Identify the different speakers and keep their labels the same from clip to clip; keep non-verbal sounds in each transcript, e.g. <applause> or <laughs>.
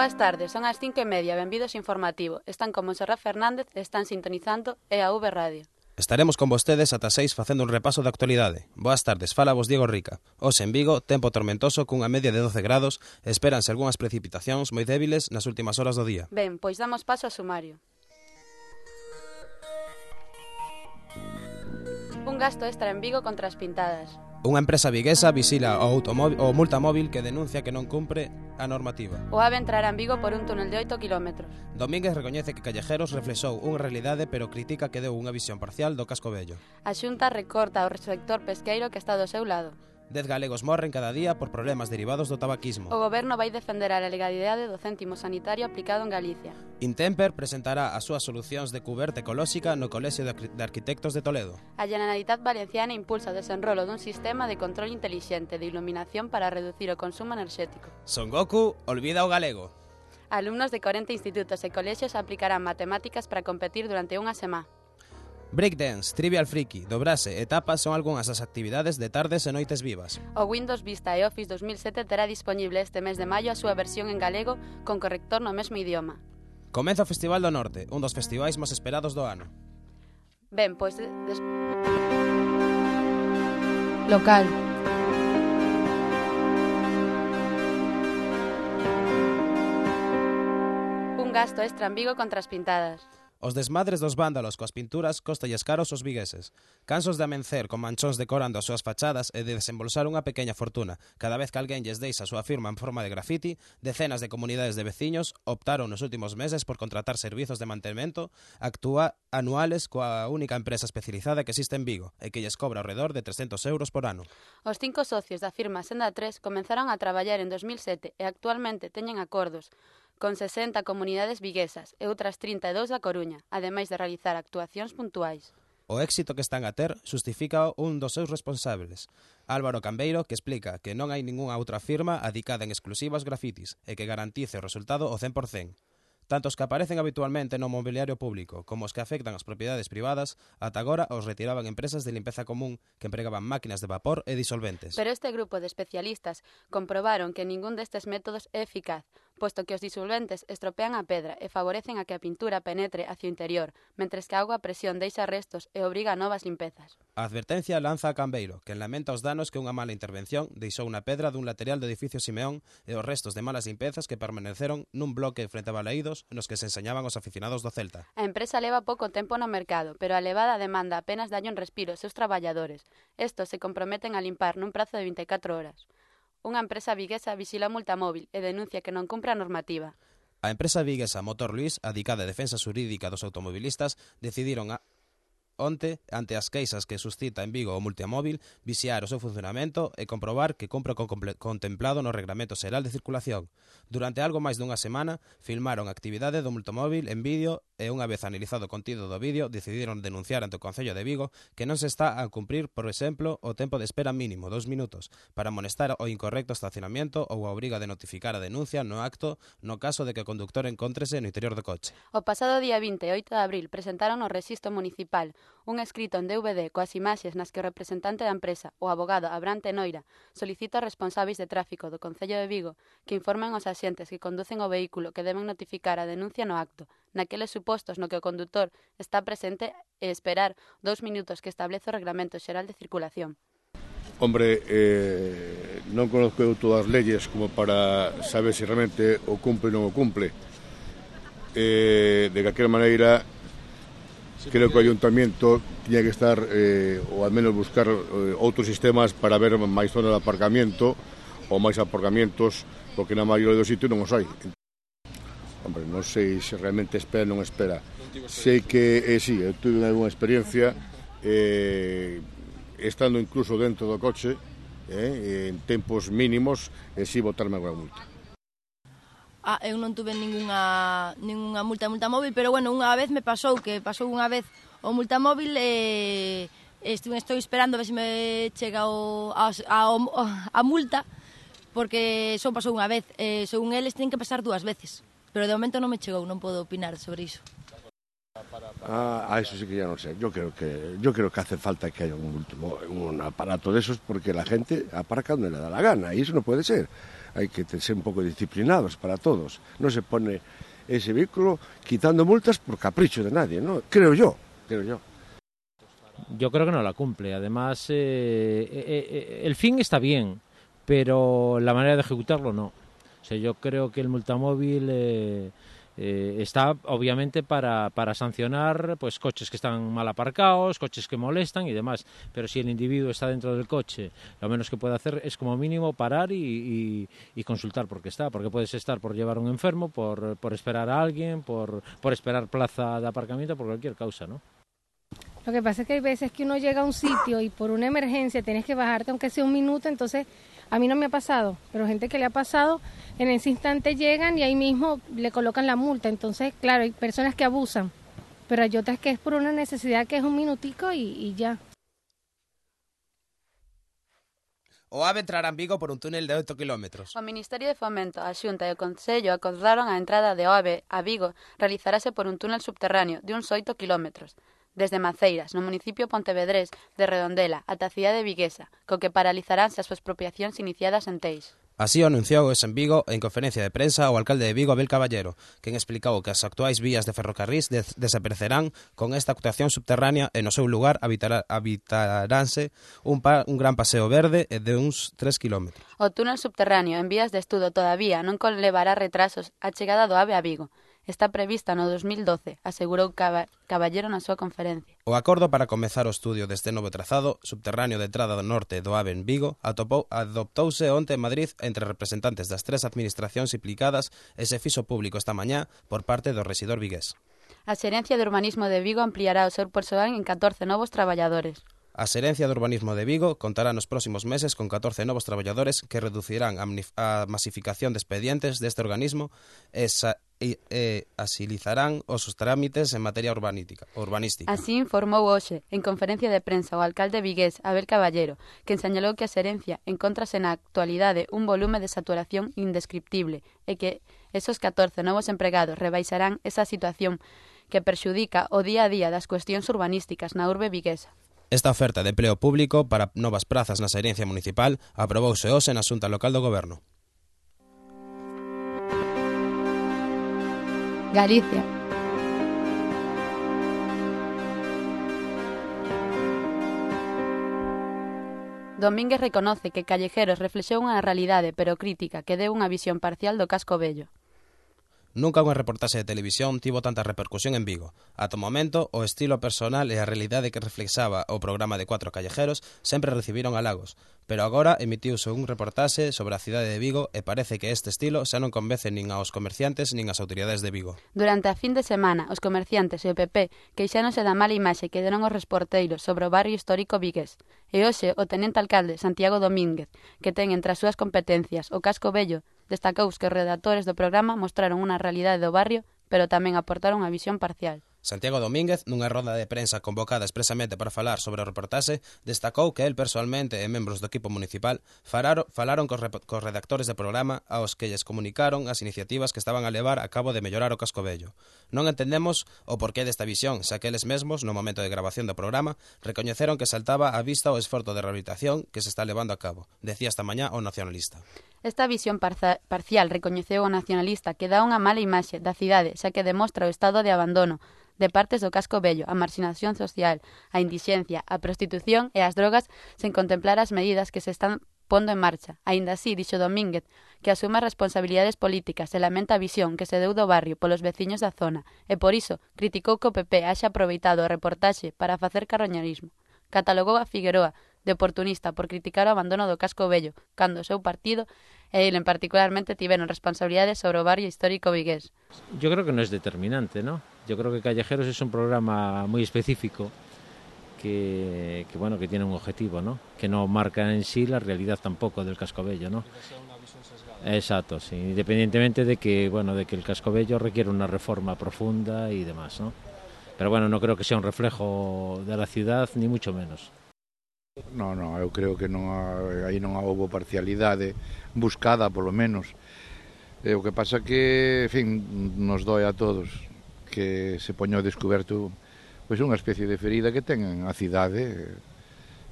Speaker 1: Boas tardes, son as cinco e media, benvidos informativo. Están con Monserrat Fernández, están sintonizando EAV Radio.
Speaker 2: Estaremos con vostedes ata seis facendo un repaso da actualidade. Boas tardes, fala vos Diego Rica. Os en Vigo, tempo tormentoso cunha media de 12 grados, esperanse algunhas precipitacións moi débiles nas últimas horas do día.
Speaker 1: Ben, pois damos paso a sumario. Un gasto extra en Vigo contra as pintadas.
Speaker 2: Unha empresa viguesa visila o, o multa móvil que denuncia que non cumpre a normativa.
Speaker 1: O AVE entrará en Vigo por un túnel de 8 km.
Speaker 2: Domínguez recoñece que Callejeros reflexou unha realidade pero critica que deu unha visión parcial do casco vello.
Speaker 1: A Xunta recorta o sector pesqueiro que está do seu lado.
Speaker 2: 10 galegos morren cada día por problemas derivados do tabaquismo.
Speaker 1: O goberno vai defender a legalidade do céntimo sanitario aplicado en Galicia.
Speaker 2: Intemper presentará as súas solucións de cuberta ecolóxica no Colexio de Arquitectos de Toledo.
Speaker 1: A Generalitat Valenciana impulsa o desenrolo dun sistema de control intelixente de iluminación para reducir o consumo enerxético.
Speaker 2: Son Goku olvida o galego.
Speaker 1: Alumnos de 40 institutos e colexios aplicarán matemáticas para competir durante unha semana.
Speaker 2: Breakdance, Trivial Freaky, Dobrase e Tapas son algunhas das actividades de tardes e noites vivas.
Speaker 1: O Windows Vista e Office 2007 terá disponible este mes de maio a súa versión en galego con corrector no mesmo idioma.
Speaker 2: Comeza o Festival do Norte, un dos festivais máis esperados do ano.
Speaker 1: Ben, pois... Eh, des... Local. Un gasto extra en Vigo contra as pintadas.
Speaker 2: Os desmadres dos vándalos coas pinturas cóstalles caros os vigueses. Cansos de amencer con manchóns decorando as súas fachadas e de desembolsar unha pequena fortuna. Cada vez que alguén lles deixa a súa firma en forma de grafiti, decenas de comunidades de veciños optaron nos últimos meses por contratar servizos de mantemento actúa anuales coa única empresa especializada que existe en Vigo e que lles cobra ao redor de 300 euros por ano.
Speaker 1: Os cinco socios da firma Senda 3 comenzaron a traballar en 2007 e actualmente teñen acordos con 60 comunidades viguesas e outras 32 da Coruña, ademais de realizar actuacións puntuais.
Speaker 2: O éxito que están a ter justifica un dos seus responsables, Álvaro Cambeiro, que explica que non hai ningunha outra firma adicada en exclusivas grafitis e que garantice o resultado o 100%. Tanto os que aparecen habitualmente no mobiliario público como os que afectan as propiedades privadas, ata agora os retiraban empresas de limpeza común que empregaban máquinas de vapor e disolventes.
Speaker 1: Pero este grupo de especialistas comprobaron que ningún destes métodos é eficaz, posto que os disolventes estropean a pedra e favorecen a que a pintura penetre hacia o interior, mentres que a auga a presión deixa restos e obriga a novas limpezas.
Speaker 2: A advertencia lanza a Cambeiro, que lamenta os danos que unha mala intervención deixou na pedra dun lateral do edificio Simeón e os restos de malas limpezas que permaneceron nun bloque frente a Balaídos nos que se enseñaban os aficionados do Celta.
Speaker 1: A empresa leva pouco tempo no mercado, pero a elevada demanda apenas dalle un respiro aos seus traballadores. Estos se comprometen a limpar nun prazo de 24 horas. Unha empresa viguesa vixila multamóvil e denuncia que non cumpre a normativa.
Speaker 2: A empresa viguesa Motor Luis, adicada a defensa xurídica dos automobilistas, decidiron a onte ante as queixas que suscita en Vigo o multiamóvil, vixiar o seu funcionamento e comprobar que compra con contemplado no Reglamento Xeral de Circulación. Durante algo máis dunha semana, filmaron actividade do multomóvil en vídeo e unha vez analizado o contido do vídeo, decidiron denunciar ante o Concello de Vigo que non se está a cumprir, por exemplo, o tempo de espera mínimo, dos minutos, para amonestar o incorrecto estacionamiento ou a obriga de notificar a denuncia no acto no caso de que o conductor encontrese no interior do coche.
Speaker 1: O pasado día 28 de abril presentaron o Resisto Municipal, Un escrito en DVD coas imaxes nas que o representante da empresa, o abogado Abrante Noira, solicita aos responsables de tráfico do Concello de Vigo que informen aos axentes que conducen o vehículo que deben notificar a denuncia no acto, naqueles supostos no que o condutor está presente e esperar dous minutos que establece o Reglamento Xeral de Circulación.
Speaker 3: Hombre, eh, non conozco eu todas as leyes como para saber se realmente o cumple ou non o cumple. Eh, de calquera maneira, creo que o ayuntamiento tiña que estar eh, ou al menos buscar eh, outros sistemas para ver máis zonas de aparcamento ou máis aparcamentos porque na maioría dos sitios non os hai. Hombre, non sei se realmente espera ou non espera. Sei que, eh, sí, eu tuve unha experiencia eh, estando incluso dentro do coche eh, en tempos mínimos e eh, si botarme unha multa
Speaker 4: ah, eu non tuve ningunha, ningunha multa de multa móvil, pero bueno, unha vez me pasou, que pasou unha vez o multa móvil e estou, estou esperando a ver se me chega o, a, a, a multa, porque só pasou unha vez, eh, según eles ten que pasar dúas veces, pero de momento non me chegou, non podo opinar sobre iso.
Speaker 3: Ah, a eso sí que ya no sé. Yo creo que yo creo que hace falta que haya un, un aparato de esos porque la gente aparca donde le da la gana y eso no puede ser. Hai que ser un pouco disciplinados para todos. Non se pone ese vehículo quitando multas por capricho de nadie, ¿no? Creo yo, creo yo.
Speaker 5: Yo creo que no la cumple. Además, eh, eh, eh, el fin está bien, pero la manera de ejecutarlo no. O sea, yo creo que el multamóvil eh, eh, está obviamente para, para sancionar pues coches que están mal aparcados, coches que molestan y demás. Pero si el individuo está dentro del coche, lo menos que puede hacer es como mínimo parar y, y, consultar por qué está. Porque puedes estar por llevar a un enfermo, por, por esperar a alguien, por, por esperar plaza de aparcamiento, por cualquier causa, ¿no?
Speaker 6: Lo que pasa es que hay veces que uno llega a un sitio y por una emergencia tienes que bajarte aunque sea un minuto, entonces a mí no me ha pasado, pero gente que le ha pasado, en ese instante llegan y ahí mismo le colocan la multa. Entonces, claro, hay personas que abusan, pero hay otras que es por una necesidad que es un minutico y, y ya.
Speaker 2: O AVE entrará en Vigo por un túnel de 8 kilómetros.
Speaker 1: O Ministerio de Fomento, a Xunta e o Concello acordaron a entrada de OAVE a Vigo realizarase por un túnel subterráneo de uns 8 kilómetros desde Maceiras, no municipio pontevedrés de Redondela, ata a cidade de viguesa, co que paralizaránse as expropiacións iniciadas en Teix.
Speaker 2: Así o anunciou ese en Vigo en conferencia de prensa o alcalde de Vigo, Abel Caballero, quen explicou que as actuais vías de ferrocarrís des desaparecerán con esta actuación subterránea e no seu lugar habitará, habitaránse un, pa un gran paseo verde de uns 3 km.
Speaker 1: O túnel subterráneo en vías de estudo todavía non conlevará retrasos a chegada do AVE a Vigo está prevista no 2012, asegurou Caballero na súa conferencia.
Speaker 2: O acordo para comezar o estudio deste novo trazado subterráneo de entrada do norte do AVE en Vigo atopou, adoptouse onte en Madrid entre representantes das tres administracións implicadas e se fixo público esta mañá por parte do residor vigués.
Speaker 1: A Xerencia de Urbanismo de Vigo ampliará o seu persoal en 14 novos traballadores.
Speaker 2: A Xerencia de Urbanismo de Vigo contará nos próximos meses con 14 novos traballadores que reducirán a masificación de expedientes deste organismo e, e, e asilizarán os seus trámites en materia urbanística, urbanística.
Speaker 1: Así informou hoxe, en conferencia de prensa, o alcalde vigués Abel Caballero, quen señalou que a xerencia encontrase na actualidade un volume de saturación indescriptible e que esos 14 novos empregados rebaixarán esa situación que perxudica o día a día das cuestións urbanísticas na urbe viguesa.
Speaker 2: Esta oferta de empleo público para novas prazas na xerencia municipal aprobouse hoxe na xunta local do goberno.
Speaker 1: Galicia. Domínguez reconoce que Callejeros reflexou unha realidade pero crítica que deu unha visión parcial do casco vello.
Speaker 2: Nunca unha reportaxe de televisión tivo tanta repercusión en Vigo. Ata o momento, o estilo personal e a realidade que reflexaba o programa de Cuatro Callejeros sempre recibiron halagos, pero agora emitiuse un reportaxe sobre a cidade de Vigo e parece que este estilo xa non convence nin aos comerciantes nin ás autoridades de Vigo.
Speaker 1: Durante a fin de semana, os comerciantes e o PP queixáronse da mala imaxe que deron os reporteiros sobre o barrio histórico vigués. E hoxe, o tenente alcalde, Santiago Domínguez, que ten entre as súas competencias o casco vello destacou que os redactores do programa mostraron unha realidade do barrio, pero tamén aportaron a visión parcial.
Speaker 2: Santiago Domínguez, nunha roda de prensa convocada expresamente para falar sobre o reportaxe, destacou que el persoalmente e membros do equipo municipal fararo, falaron cos, cos redactores do programa aos que lles comunicaron as iniciativas que estaban a levar a cabo de mellorar o casco vello. Non entendemos o porqué desta visión, xa que eles mesmos, no momento de grabación do programa, recoñeceron que saltaba á vista o esforzo de rehabilitación que se está levando a cabo, decía esta mañá o nacionalista.
Speaker 1: Esta visión parcial recoñeceu o nacionalista que dá unha mala imaxe da cidade, xa que demostra o estado de abandono de partes do casco vello, a marxinación social, a indixencia, a prostitución e as drogas sen contemplar as medidas que se están pondo en marcha. Aínda así, dixo Domínguez, que asume responsabilidades políticas e lamenta a visión que se deu do barrio polos veciños da zona, e por iso criticou que o PP haxa aproveitado a reportaxe para facer carroñarismo. Catalogou a Figueroa de oportunista por criticar o abandono do casco vello, cando o seu partido e ele en particularmente tiveron responsabilidades sobre o barrio histórico vigués.
Speaker 5: Yo creo que no es determinante, ¿no? Yo creo que Callejeros es un programa muy específico que, que bueno, que tiene un objetivo, ¿no? Que no marca en sí la realidad tampoco del casco bello, ¿no? Exacto, sí, independientemente de que, bueno, de que el casco bello requiere una reforma profunda y demás, ¿no? Pero bueno, no creo que sea un reflejo de la ciudad, ni mucho menos.
Speaker 7: Non, non, eu creo que non hai, aí non houbo parcialidade buscada, polo menos. E o que pasa que, en fin, nos doe a todos que se poño descoberto pois unha especie de ferida que ten a cidade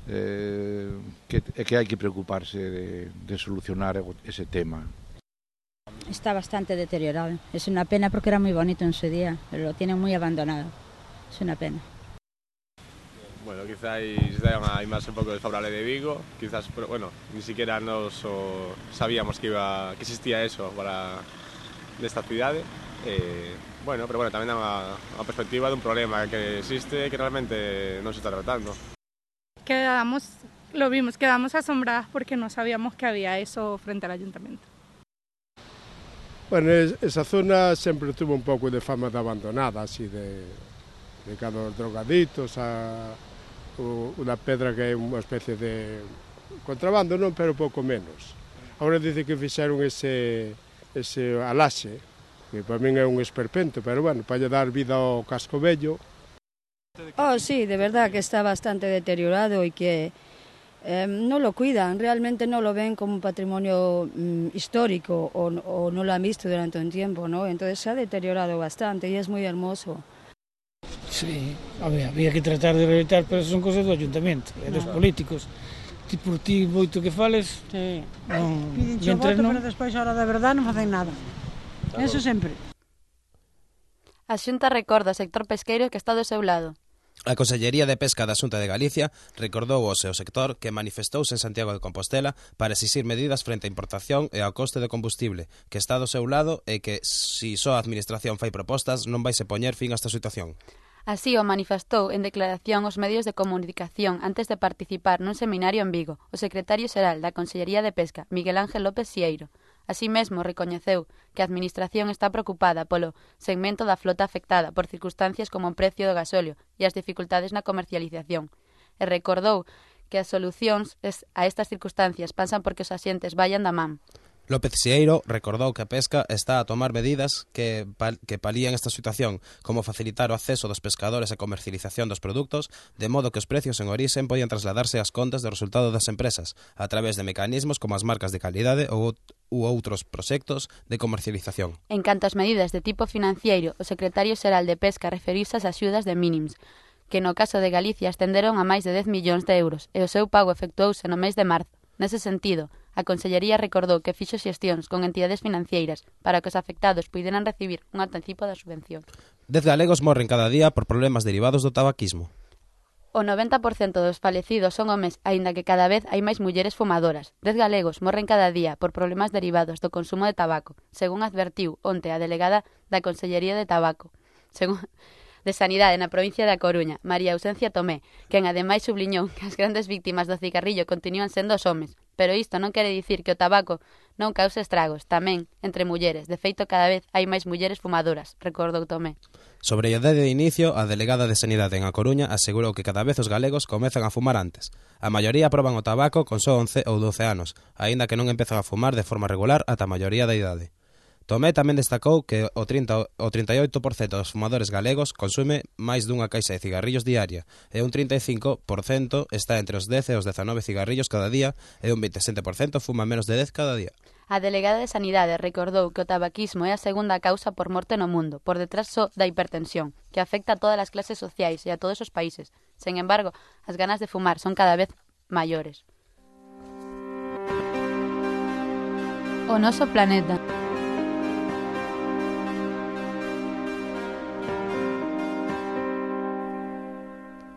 Speaker 7: eh, que, que hai que preocuparse de, de solucionar ese tema.
Speaker 8: Está bastante deteriorado. É unha pena porque era moi bonito en su día, pero lo tienen moi abandonado. É unha pena.
Speaker 9: Bueno, quizás da unha imaxe un pouco desfavorable de Vigo, quizás, pero bueno, ni siquiera nos o, sabíamos que iba que existía eso para desta cidade. Eh, bueno, pero bueno, tamén dá unha, unha perspectiva dun problema que existe que realmente non se está tratando.
Speaker 10: Quedamos, lo vimos, quedamos asombradas porque no sabíamos que había eso frente al ayuntamiento.
Speaker 11: Bueno, esa zona sempre tuvo un pouco de fama de abandonada, así de, de cada drogaditos a o, da pedra que é unha especie de contrabando, non, pero pouco menos. Agora dice que fixeron ese, ese alaxe, que para min é un esperpento, pero bueno, para lle dar vida ao casco vello.
Speaker 12: Oh, sí, de verdad que está bastante deteriorado e que eh, no lo cuidan, realmente no lo ven como un patrimonio mm, histórico o, o no lo han visto durante un tiempo, ¿no? Entonces se ha deteriorado bastante y es muy hermoso.
Speaker 13: Sí, había, había que tratar de rehabilitar, pero son cosas do ayuntamento, e dos políticos. Ti por ti moito que fales,
Speaker 14: sí.
Speaker 13: non,
Speaker 14: Piden voto, non... pero despois a hora da verdade non facen nada. Claro. Eso sempre.
Speaker 1: A Xunta recorda ao sector pesqueiro que está do seu lado.
Speaker 2: A Consellería de Pesca da Xunta de Galicia recordou ao seu sector que manifestouse en Santiago de Compostela para exixir medidas frente á importación e ao coste do combustible, que está do seu lado e que, se si só a Administración fai propostas, non vai se poñer fin a esta situación.
Speaker 1: Así o manifestou en declaración aos medios de comunicación antes de participar nun seminario en Vigo o secretario xeral da Consellería de Pesca, Miguel Ángel López Sieiro. Así mesmo recoñeceu que a Administración está preocupada polo segmento da flota afectada por circunstancias como o precio do gasóleo e as dificultades na comercialización. E recordou que as solucións a estas circunstancias pasan porque os asientes vayan da man.
Speaker 2: López Sieiro recordou que a pesca está a tomar medidas que, pal que palían esta situación, como facilitar o acceso dos pescadores a comercialización dos produtos, de modo que os precios en Orixen podían trasladarse ás contas do resultado das empresas, a través de mecanismos como as marcas de calidade ou ou outros proxectos de comercialización.
Speaker 1: En canto ás medidas de tipo financiero, o secretario xeral de Pesca referiuse ás axudas de mínimos, que no caso de Galicia ascenderon a máis de 10 millóns de euros e o seu pago efectuouse no mes de marzo. Nese sentido, A Consellería recordou que fixo xestións con entidades financeiras para que os afectados puderan recibir un anticipo da subvención.
Speaker 2: Dez galegos morren cada día por problemas derivados do tabaquismo.
Speaker 1: O 90% dos falecidos son homes, aínda que cada vez hai máis mulleres fumadoras. Dez galegos morren cada día por problemas derivados do consumo de tabaco, según advertiu onte a delegada da Consellería de Tabaco. Según, de Sanidade na provincia da Coruña, María Ausencia Tomé, quen ademais subliñou que as grandes víctimas do cigarrillo continúan sendo os homes, pero isto non quere dicir que o tabaco non cause estragos, tamén, entre mulleres. De feito, cada vez hai máis mulleres fumadoras, recordou Tomé.
Speaker 2: Sobre a idade de inicio, a delegada de Sanidade en A Coruña asegurou que cada vez os galegos comezan a fumar antes. A maioría proban o tabaco con só 11 ou 12 anos, aínda que non empezan a fumar de forma regular ata a maioría da idade. Tomé tamén destacou que o, 30, o 38% dos fumadores galegos consume máis dunha caixa de cigarrillos diaria e un 35% está entre os 10 e os 19 cigarrillos cada día e un 27% fuma menos de 10 cada día.
Speaker 1: A delegada de Sanidade recordou que o tabaquismo é a segunda causa por morte no mundo, por detrás só da hipertensión, que afecta a todas as clases sociais e a todos os países. Sen embargo, as ganas de fumar son cada vez maiores. O noso planeta.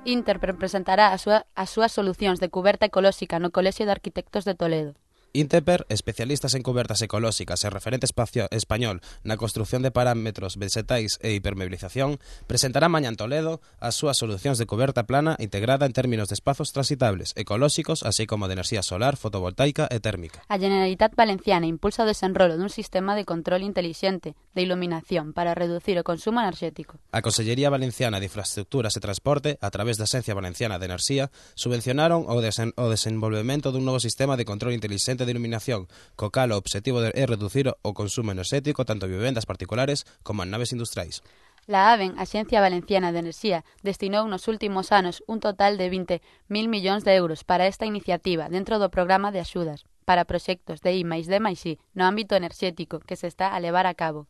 Speaker 1: Interpre presentará as súa, as súas solucións de cuberta ecolóxica no Colexio de Arquitectos de Toledo.
Speaker 2: Inteper, especialistas en cobertas ecolóxicas e referente espacio español na construción de parámetros vegetais e hipermeabilización, presentará mañá en Toledo as súas solucións de coberta plana integrada en términos de espazos transitables, ecolóxicos, así como de enerxía solar, fotovoltaica e térmica.
Speaker 1: A Generalitat Valenciana impulsa o desenrolo dun sistema de control intelixente de iluminación para reducir o consumo enerxético.
Speaker 2: A Consellería Valenciana de Infraestructuras e Transporte, a través da Asencia Valenciana de Enerxía, subvencionaron o, desen o desenvolvemento dun novo sistema de control intelixente corrente de iluminación, co cal o obxectivo é reducir o consumo enerxético tanto en vivendas particulares como en naves industriais.
Speaker 1: La AVEN, Axencia Valenciana de Enerxía, destinou nos últimos anos un total de 20.000 millóns de euros para esta iniciativa dentro do programa de axudas para proxectos de I máis D máis I no ámbito enerxético que se está a levar a cabo.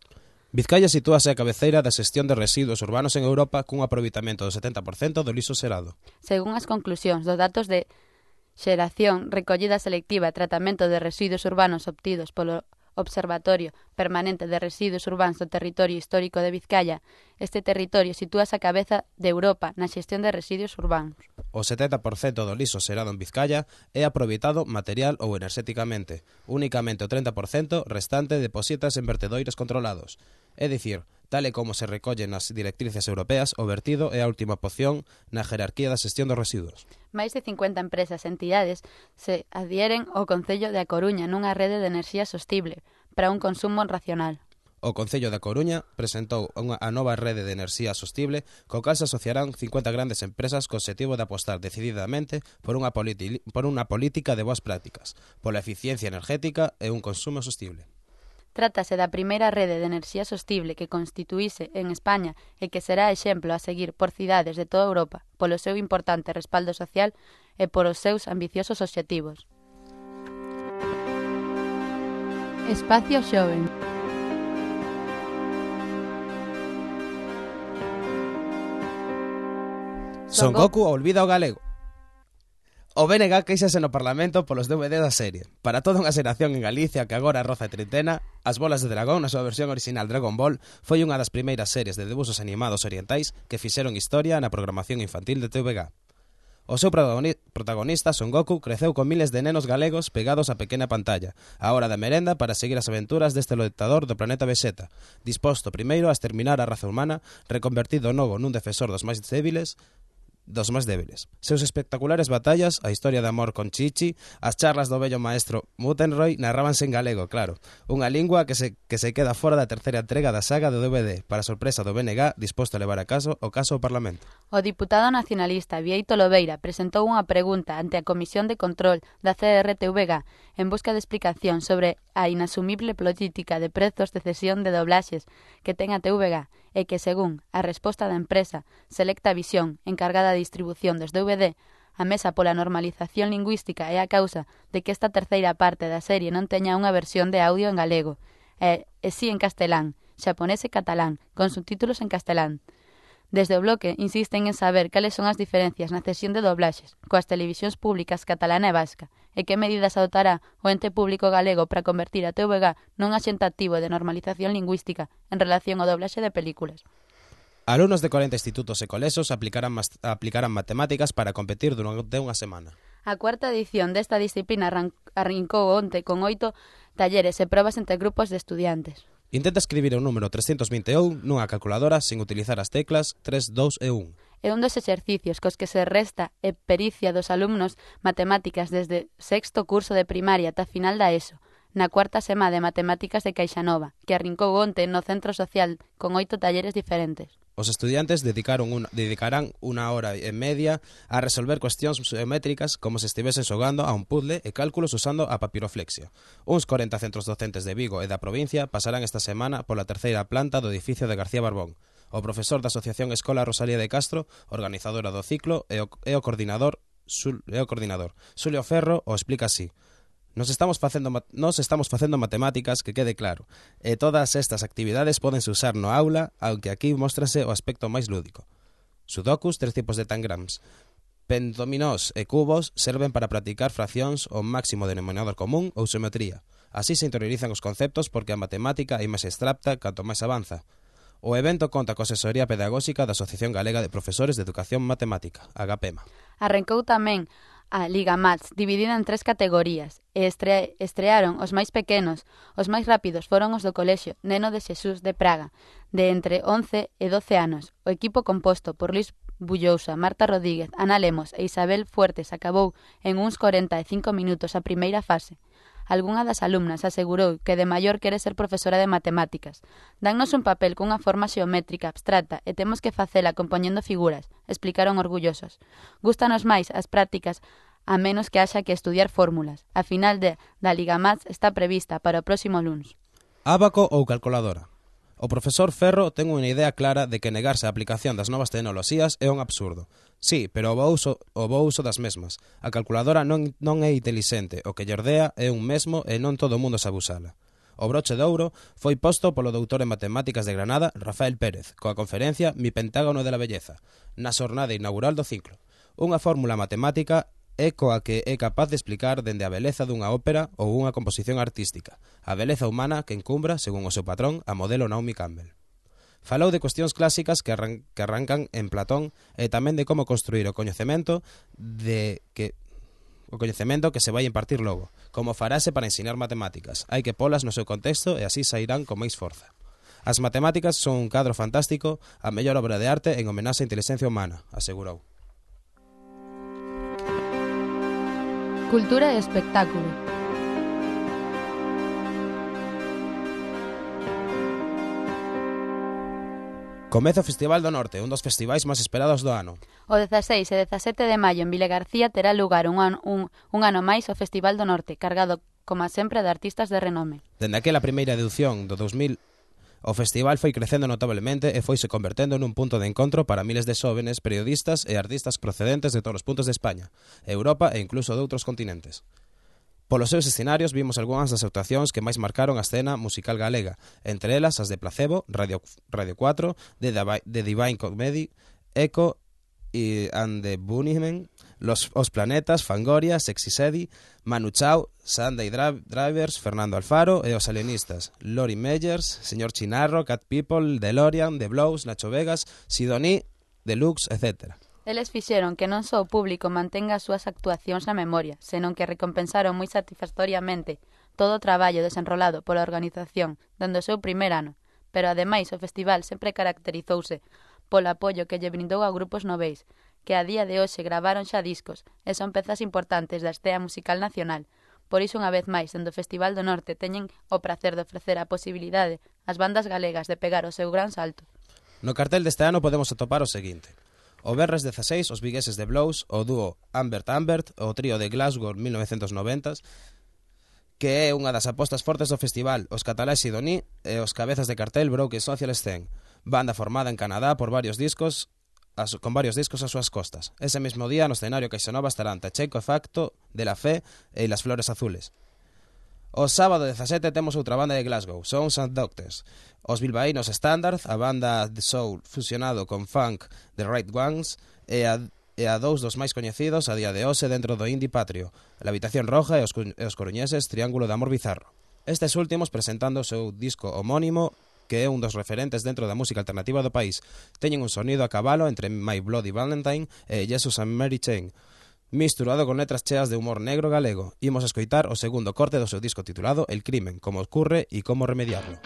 Speaker 2: Vizcaya sitúase a cabeceira da xestión de residuos urbanos en Europa cun aproveitamento do 70% do liso xerado.
Speaker 1: Según as conclusións dos datos de Xeración, recollida selectiva e tratamento de residuos urbanos obtidos polo Observatorio Permanente de Residuos Urbáns do Territorio Histórico de Vizcaya. Este territorio sitúase a cabeza de Europa na xestión de residuos urbanos.
Speaker 2: O 70% do liso xerado en Vizcaya é aproveitado material ou enerxéticamente. Únicamente o 30% restante deposítase en vertedoiros controlados. É dicir, tal e como se recollen nas directrices europeas, o vertido é a última poción na jerarquía da xestión dos residuos.
Speaker 1: Máis de 50 empresas e entidades se adhieren ao Concello de A Coruña nunha rede de enerxía sostible para un consumo racional.
Speaker 2: O Concello da Coruña presentou unha a nova rede de enerxía sostible co cal se asociarán 50 grandes empresas co objetivo de apostar decididamente por unha, por unha política de boas prácticas, pola eficiencia energética e un consumo sostible.
Speaker 1: Trátase da primeira rede de enerxía sostible que constituíse en España e que será exemplo a seguir por cidades de toda Europa polo seu importante respaldo social e por os seus ambiciosos obxectivos. Espacio Xoven
Speaker 2: Son Goku olvida o galego. O BNG queixase no Parlamento polos DVD da serie. Para toda unha xeración en Galicia que agora roza a trintena, As bolas de dragón na súa versión original Dragon Ball foi unha das primeiras series de debuxos animados orientais que fixeron historia na programación infantil de TVG. O seu protagonista, Son Goku, creceu con miles de nenos galegos pegados á pequena pantalla, a hora da merenda para seguir as aventuras deste loitador do planeta Vegeta, disposto primeiro a exterminar a raza humana, reconvertido novo nun defensor dos máis débiles, dos máis débiles. Seus espectaculares batallas, a historia de amor con Chichi, as charlas do bello maestro Mutenroy narrábanse en galego, claro, unha lingua que se, que se queda fora da terceira entrega da saga do DVD, para sorpresa do BNG disposto a levar a caso o caso ao Parlamento.
Speaker 1: O diputado nacionalista Vieito Lobeira presentou unha pregunta ante a Comisión de Control da CRTVG en busca de explicación sobre a inasumible política de prezos de cesión de doblaxes que ten a TVG e que, según a resposta da empresa Selecta Visión, encargada de distribución dos DVD, a mesa pola normalización lingüística é a causa de que esta terceira parte da serie non teña unha versión de audio en galego, e, e si en castelán, xaponés e catalán, con subtítulos en castelán. Desde o bloque insisten en saber cales son as diferencias na cesión de doblaxes coas televisións públicas catalana e vasca e que medidas adotará o ente público galego para convertir a TVG nun axente activo de normalización lingüística en relación ao doblaxe de películas.
Speaker 2: Alumnos de 40 institutos e colesos aplicarán, aplicarán matemáticas para competir durante unha semana.
Speaker 1: A cuarta edición desta disciplina arrancou onte con oito talleres e probas entre grupos de estudiantes.
Speaker 2: Intenta escribir o número 321 nunha calculadora sen utilizar as teclas 3, 2 e 1
Speaker 1: é un dos exercicios cos que se resta e pericia dos alumnos matemáticas desde sexto curso de primaria ata final da ESO, na cuarta sema de Matemáticas de Caixanova, que arrincou onte no Centro Social con oito talleres diferentes.
Speaker 2: Os estudiantes dedicaron un, dedicarán unha hora e media a resolver cuestións geométricas como se estivesen xogando a un puzzle e cálculos usando a papiroflexia. Uns 40 centros docentes de Vigo e da provincia pasarán esta semana pola terceira planta do edificio de García Barbón, o profesor da Asociación Escola Rosalía de Castro, organizadora do ciclo e o, e o coordinador Sul, e o coordinador. Xulio Ferro o explica así. Nos estamos facendo nos estamos facendo matemáticas, que quede claro. E todas estas actividades podense usar no aula, aunque aquí móstrase o aspecto máis lúdico. Sudokus, tres tipos de tangrams. Pendominós e cubos serven para practicar fraccións ou máximo denominador común ou simetría. Así se interiorizan os conceptos porque a matemática é máis extrapta canto máis avanza. O evento conta coa asesoría pedagóxica da Asociación Galega de Profesores de Educación Matemática, Agapema.
Speaker 1: Arrancou tamén a Liga Mats, dividida en tres categorías, e estre estrearon os máis pequenos. Os máis rápidos foron os do colexio Neno de Xesús de Praga, de entre 11 e 12 anos. O equipo composto por Luis Bullousa, Marta Rodríguez, Ana Lemos e Isabel Fuertes acabou en uns 45 minutos a primeira fase algunha das alumnas asegurou que de maior quere ser profesora de matemáticas. Dannos un papel cunha forma xeométrica abstracta e temos que facela compoñendo figuras, explicaron orgullosos. Gústanos máis as prácticas a menos que haxa que estudiar fórmulas. A final de da Liga Mats está prevista para o próximo luns.
Speaker 2: Ábaco ou calculadora? O profesor Ferro ten unha idea clara de que negarse a aplicación das novas tecnoloxías é un absurdo, Sí, pero o bo uso, o bo uso das mesmas. A calculadora non, non é intelixente, o que lle ordea é un mesmo e non todo o mundo sabe usala. O broche de ouro foi posto polo doutor en matemáticas de Granada, Rafael Pérez, coa conferencia Mi Pentágono de la Belleza, na xornada inaugural do ciclo. Unha fórmula matemática é coa que é capaz de explicar dende a beleza dunha ópera ou unha composición artística, a beleza humana que encumbra, según o seu patrón, a modelo Naomi Campbell. Falou de cuestións clásicas que, arran que arrancan en Platón e tamén de como construir o coñecemento de que o coñecemento que se vai impartir logo, como farase para ensinar matemáticas. Hai que polas no seu contexto e así sairán con máis forza. As matemáticas son un cadro fantástico, a mellor obra de arte en homenaxe á inteligencia humana, asegurou.
Speaker 1: Cultura e espectáculo.
Speaker 2: Comeza o Festival do Norte, un dos festivais máis esperados do ano.
Speaker 1: O 16 e 17 de maio en Vile García terá lugar un ano, un, un ano máis o Festival do Norte, cargado, como sempre, de artistas de renome.
Speaker 2: Dende aquela primeira edición do 2000, o festival foi crecendo notablemente e foise convertendo nun punto de encontro para miles de xóvenes, periodistas e artistas procedentes de todos os puntos de España, Europa e incluso de outros continentes. Polos seus escenarios vimos algunhas das actuacións que máis marcaron a escena musical galega, entre elas as de Placebo, Radio, Radio 4, de, de Divine Comedy, Echo e and the Bunnymen, Los Os Planetas, Fangoria, Sexy Sedi, Manu Chao, Sunday Drivers, Fernando Alfaro e Os Alienistas, Lori Meyers, Señor Chinarro, Cat People, DeLorean, The Blows, Nacho Vegas, Sidoní, Deluxe, etcétera.
Speaker 1: Eles fixeron que non só o público mantenga as súas actuacións na memoria, senón que recompensaron moi satisfactoriamente todo o traballo desenrolado pola organización dando o seu primeiro ano, pero ademais o festival sempre caracterizouse polo apoio que lle brindou a grupos noveis, que a día de hoxe gravaron xa discos e son pezas importantes da estea musical nacional. Por iso, unha vez máis, dentro do Festival do Norte teñen o prazer de ofrecer a posibilidade ás bandas galegas de pegar o seu gran salto.
Speaker 2: No cartel deste ano podemos atopar o seguinte. O Berres 16, os vigueses de Blows, o dúo Ambert Ambert, o trío de Glasgow 1990s, que é unha das apostas fortes do festival, os catalás Sidoní e os cabezas de cartel Broke Social Scene, banda formada en Canadá por varios discos as, con varios discos ás súas costas. Ese mesmo día, no escenario Caixanova estarán Tacheco e Facto, De la Fe e Las Flores Azules. O sábado 17 temos outra banda de Glasgow, Sons and Doctors. Os bilbaínos Standard, a banda de soul fusionado con funk de Right Ones, e a, e a dous dos máis coñecidos a día de hoxe dentro do indie patrio, La Habitación Roja e os, e os coruñeses Triángulo de Amor Bizarro. Estes últimos presentando o seu disco homónimo que é un dos referentes dentro da música alternativa do país. Teñen un sonido a cabalo entre My Bloody Valentine e Jesus and Mary Chain misturado con letras cheas de humor negro galego. Imos a escoitar o segundo corte do seu disco titulado El crimen, como ocurre e como remediarlo.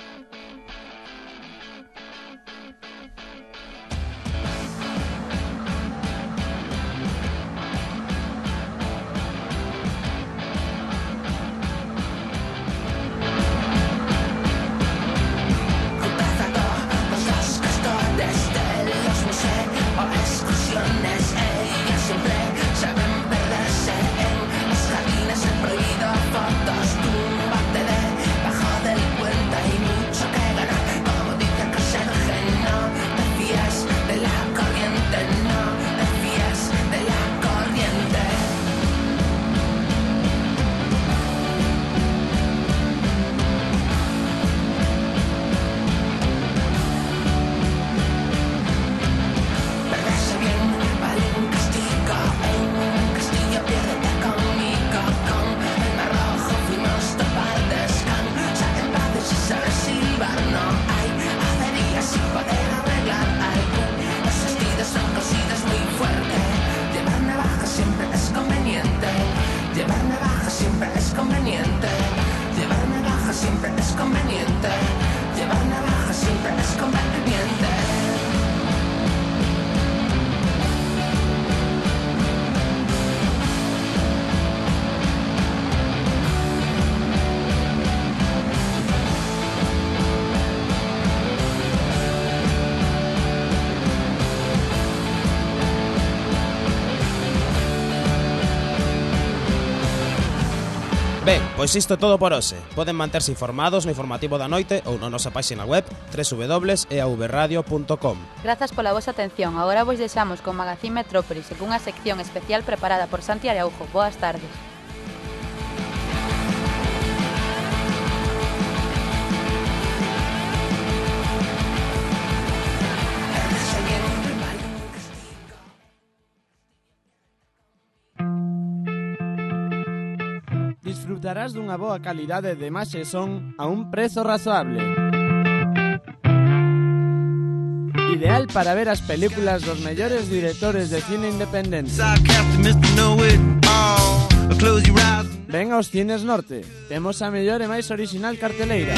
Speaker 2: Pois isto todo por hoxe. Poden manterse informados no informativo da noite ou na nosa páxina web www.eavradio.com.
Speaker 1: Grazas pola vosa atención. Agora vos deixamos con Magazín Metrópolis e cunha sección especial preparada por Santi Araujo. Boas tardes.
Speaker 15: disfrutarás dunha boa calidade de imaxe e son a un prezo razoable. Ideal para ver as películas dos mellores directores de cine independente. Ven aos cines norte, temos a mellor e máis original carteleira.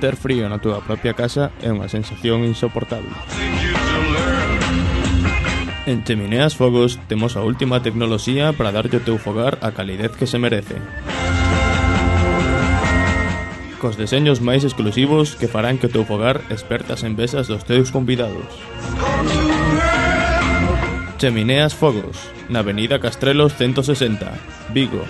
Speaker 16: Ter frío na túa propia casa é unha sensación insoportable. En Chemineas Fogos temos a última tecnoloxía para darlle o teu fogar a calidez que se merece. Cos deseños máis exclusivos que farán que o teu fogar expertas en besas dos teus convidados. Chemineas Fogos, na Avenida Castrelos 160, Vigo.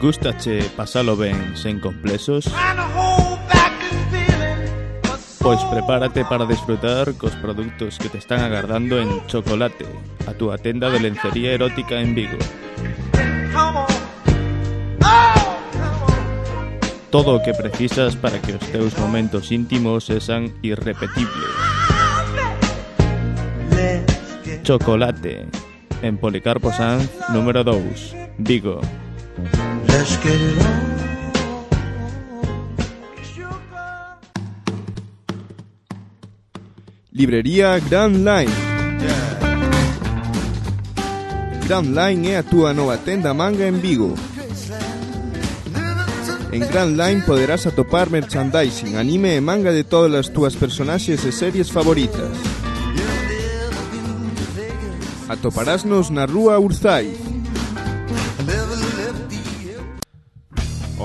Speaker 16: Gústache pasalo ben sen complexos? Pois prepárate para disfrutar cos produtos que te están agardando en Chocolate, a túa tenda de lencería erótica en Vigo. Todo o que precisas para que os teus momentos íntimos sexan irrepetibles. Chocolate, en Policarpo Sanz, número 2, Vigo.
Speaker 17: Let's get it on.
Speaker 18: Librería Grand Line. Grand Line é a túa nova tenda manga en Vigo. En Grand Line poderás atopar merchandising, anime e manga de todas as túas personaxes e series favoritas. Atoparásnos na rúa
Speaker 19: Urzaiz.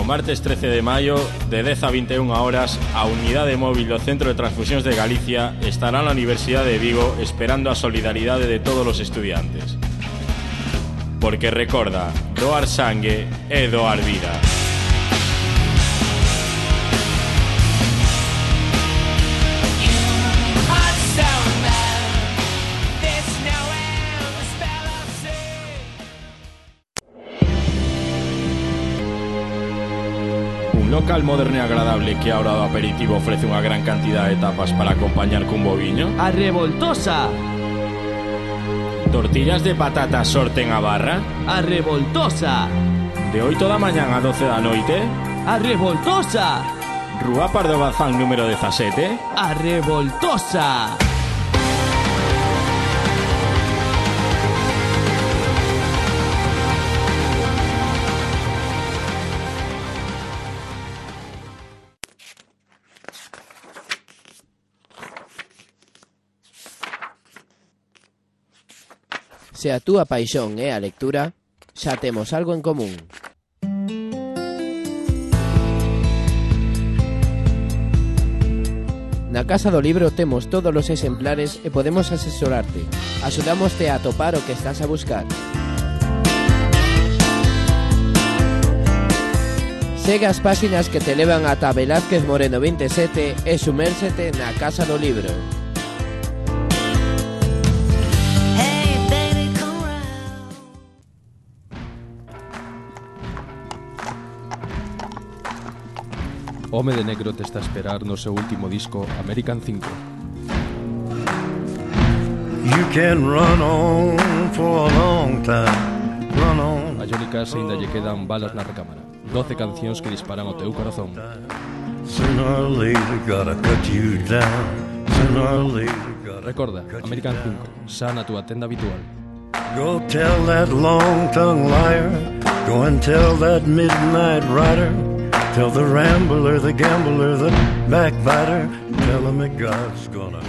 Speaker 19: Martes 13 de maio, de 10 a 21 horas, a unidade móvil do Centro de Transfusións de Galicia estará na Universidade de Vigo esperando a solidaridade de todos os estudiantes. Porque recorda, doar sangue é doar vida. Local moderno e agradable que a hora do aperitivo ofrece unha gran cantidad de tapas para acompañar cun boviño.
Speaker 15: A revoltosa.
Speaker 19: Tortillas de patata sorten a barra.
Speaker 15: A revoltosa.
Speaker 19: De 8 da mañán a 12 da noite.
Speaker 15: A revoltosa.
Speaker 19: Rúa Pardo Bazán número 17.
Speaker 15: A revoltosa.
Speaker 20: Se a túa paixón é a lectura, xa temos algo en común. Na Casa do Libro temos todos os exemplares e podemos asesorarte. Axudámoste a atopar o que estás a buscar. Segue as páxinas que te levan ata Velázquez Moreno 27 e sumérsete na Casa do Libro.
Speaker 16: Home de Negro te está a esperar no seu último disco American 5.
Speaker 17: You can run on for a long time. Run on.
Speaker 16: A Johnny Cash ainda lle quedan balas na recámara. 12 cancións que disparan o teu corazón.
Speaker 17: Sooner or later, gotta cut you down. Sooner or later, gotta
Speaker 16: Recorda, American 5, xa na túa tenda habitual.
Speaker 17: go tell that long-tongued liar. Go and tell that midnight rider. Tell the rambler, the gambler, the backbiter. Tell him that God's gonna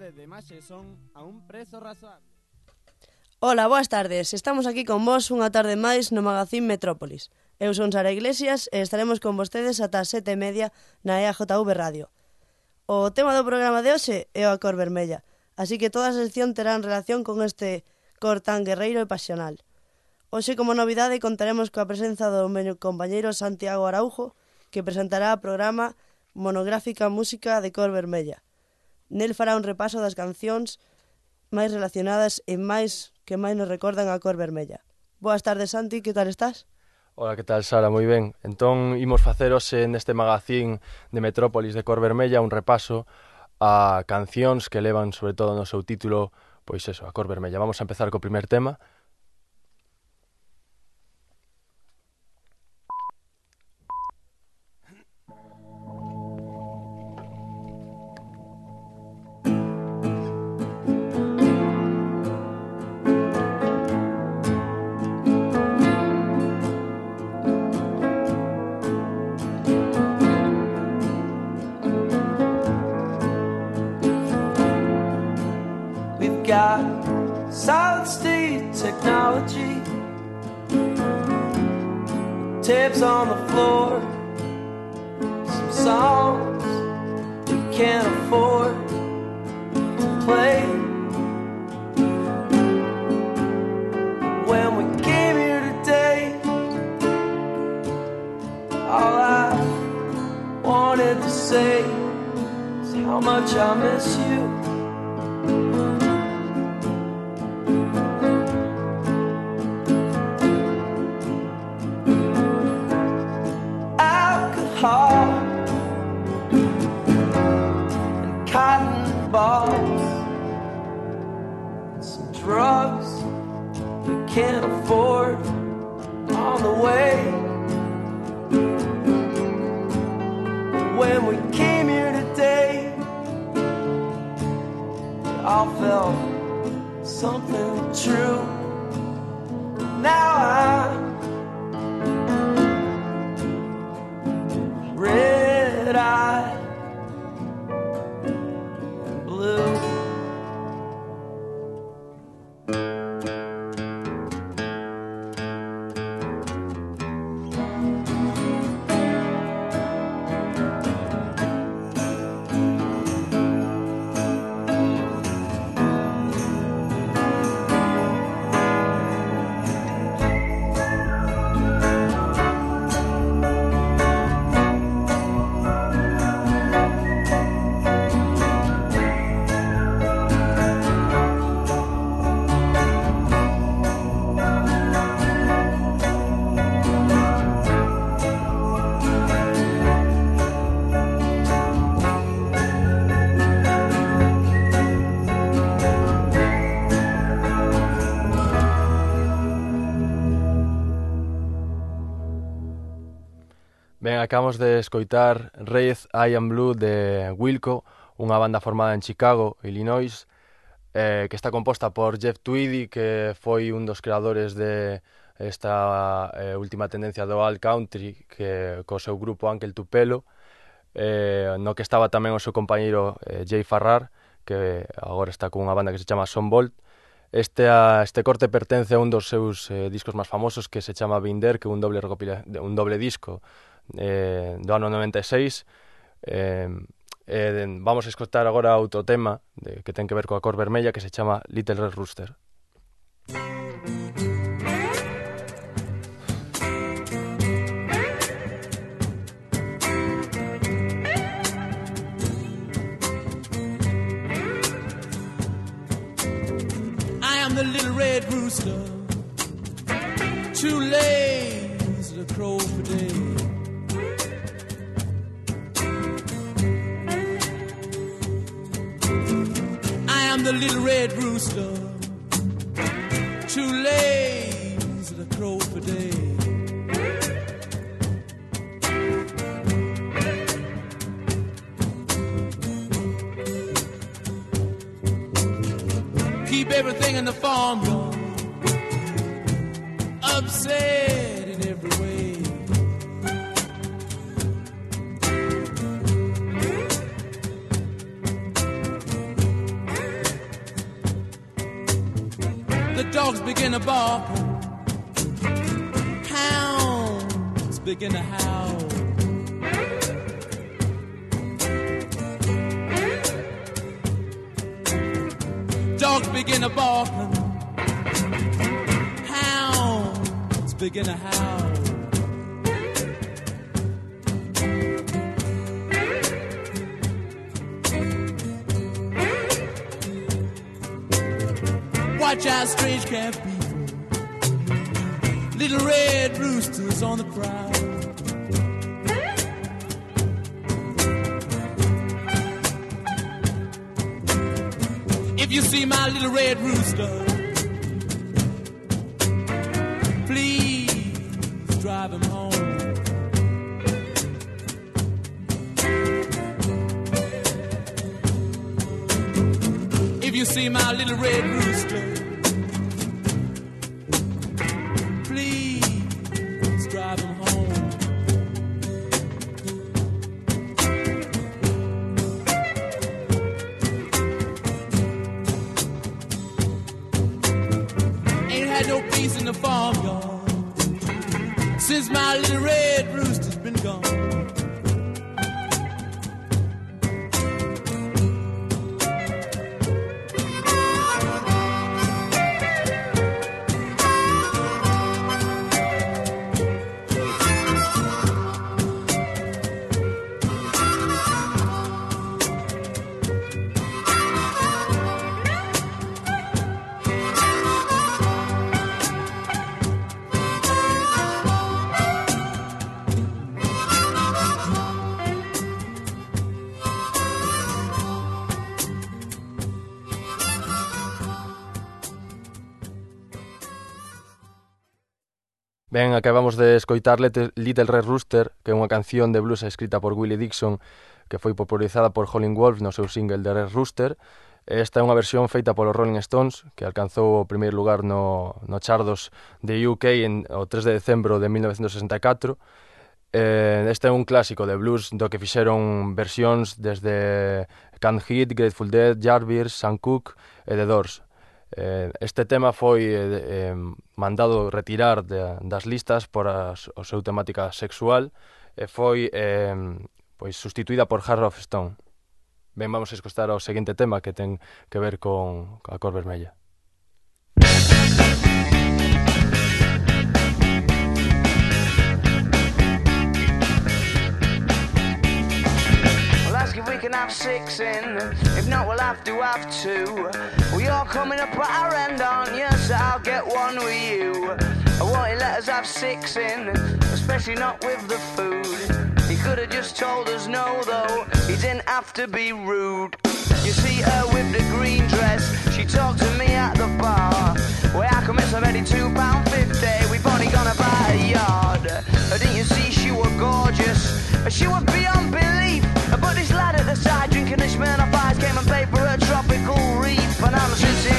Speaker 15: cidade de son a un prezo razoable.
Speaker 21: Ola, boas tardes. Estamos aquí con vos unha tarde máis no magazín Metrópolis. Eu son Sara Iglesias e estaremos con vostedes ata as sete e media na EAJV Radio. O tema do programa de hoxe é a cor vermella, así que toda a sección terán relación con este cor tan guerreiro e pasional. Hoxe, como novidade, contaremos coa presenza do meu compañeiro Santiago Araujo, que presentará o programa Monográfica Música de Cor Vermella, Nel fará un repaso das cancións máis relacionadas e máis que máis nos recordan a cor vermella. Boas tardes, Santi, que tal estás?
Speaker 22: Ola, que tal, Sara? Moi ben. Entón, imos hoxe neste magazín de Metrópolis de Cor Vermella un repaso a cancións que levan, sobre todo no seu título, pois eso, a Cor Vermella. Vamos a empezar co primer tema,
Speaker 23: technology, tapes on the floor, some songs we can't afford to play. When we came here today, all I wanted to say is how much I miss you. Drugs we can't afford on the way. When we came here today, all felt something true. Now I'm
Speaker 22: Acabamos de escoitar Red I Am Blue de Wilco, unha banda formada en Chicago, Illinois, eh, que está composta por Jeff Tweedy, que foi un dos creadores de esta eh, última tendencia do alt country que co seu grupo Ankel Tupelo eh, no que estaba tamén o seu compañeiro eh, Jay Farrar que agora está cunha banda que se chama Sonvolt Este, a, este corte pertence a un dos seus eh, discos máis famosos que se chama Binder, que é un doble, un doble disco eh, do ano 96 eh, eh, vamos a escotar agora outro tema de, que ten que ver coa cor vermella que se chama Little Red Rooster.
Speaker 23: The little red rooster, too lazy to crow for day. I am the little red rooster, too lazy to crow for day. Keep everything in the farmyard upset in every way. Dogs begin to bark. Hounds begin to howl. Dogs begin to bark. Hounds begin to howl. Watch out, strange camp people. Little red roosters on the prowl. If you see my little red rooster, please drive him home. If you see my little red rooster,
Speaker 22: acabamos de escoitar Little Red Rooster, que é unha canción de blues escrita por Willie Dixon que foi popularizada por Howlin' Wolf no seu single de Red Rooster. Esta é unha versión feita polos Rolling Stones que alcanzou o primeiro lugar no, no Chardos de UK en, o 3 de decembro de 1964. Eh, este é un clásico de blues do que fixeron versións desde Can't Hit, Grateful Dead, Jarvis, Sam Cooke e The Doors. Eh, este tema foi eh, eh, mandado retirar de, das listas por as, o seu temática sexual e foi eh, pois sustituída por Hard of Stone. Ben, vamos a escoitar o seguinte tema que ten que ver con a cor vermella.
Speaker 24: Can have six in. If not, we'll have to have two. Well, you're coming up at our end, aren't you? So I'll get one with you. I want you let us have six in, especially not with the food. Could have just told us no, though. He didn't have to be rude. You see her with the green dress. She talked to me at the bar. Well, how come it's already two pound fifty? We've only gone about a yard. Uh, Didn't you see she was gorgeous? Uh, She was beyond belief. Uh, But this lad at the side drinking a Smirnoff Ice came and paid for her tropical reef. And I'm sitting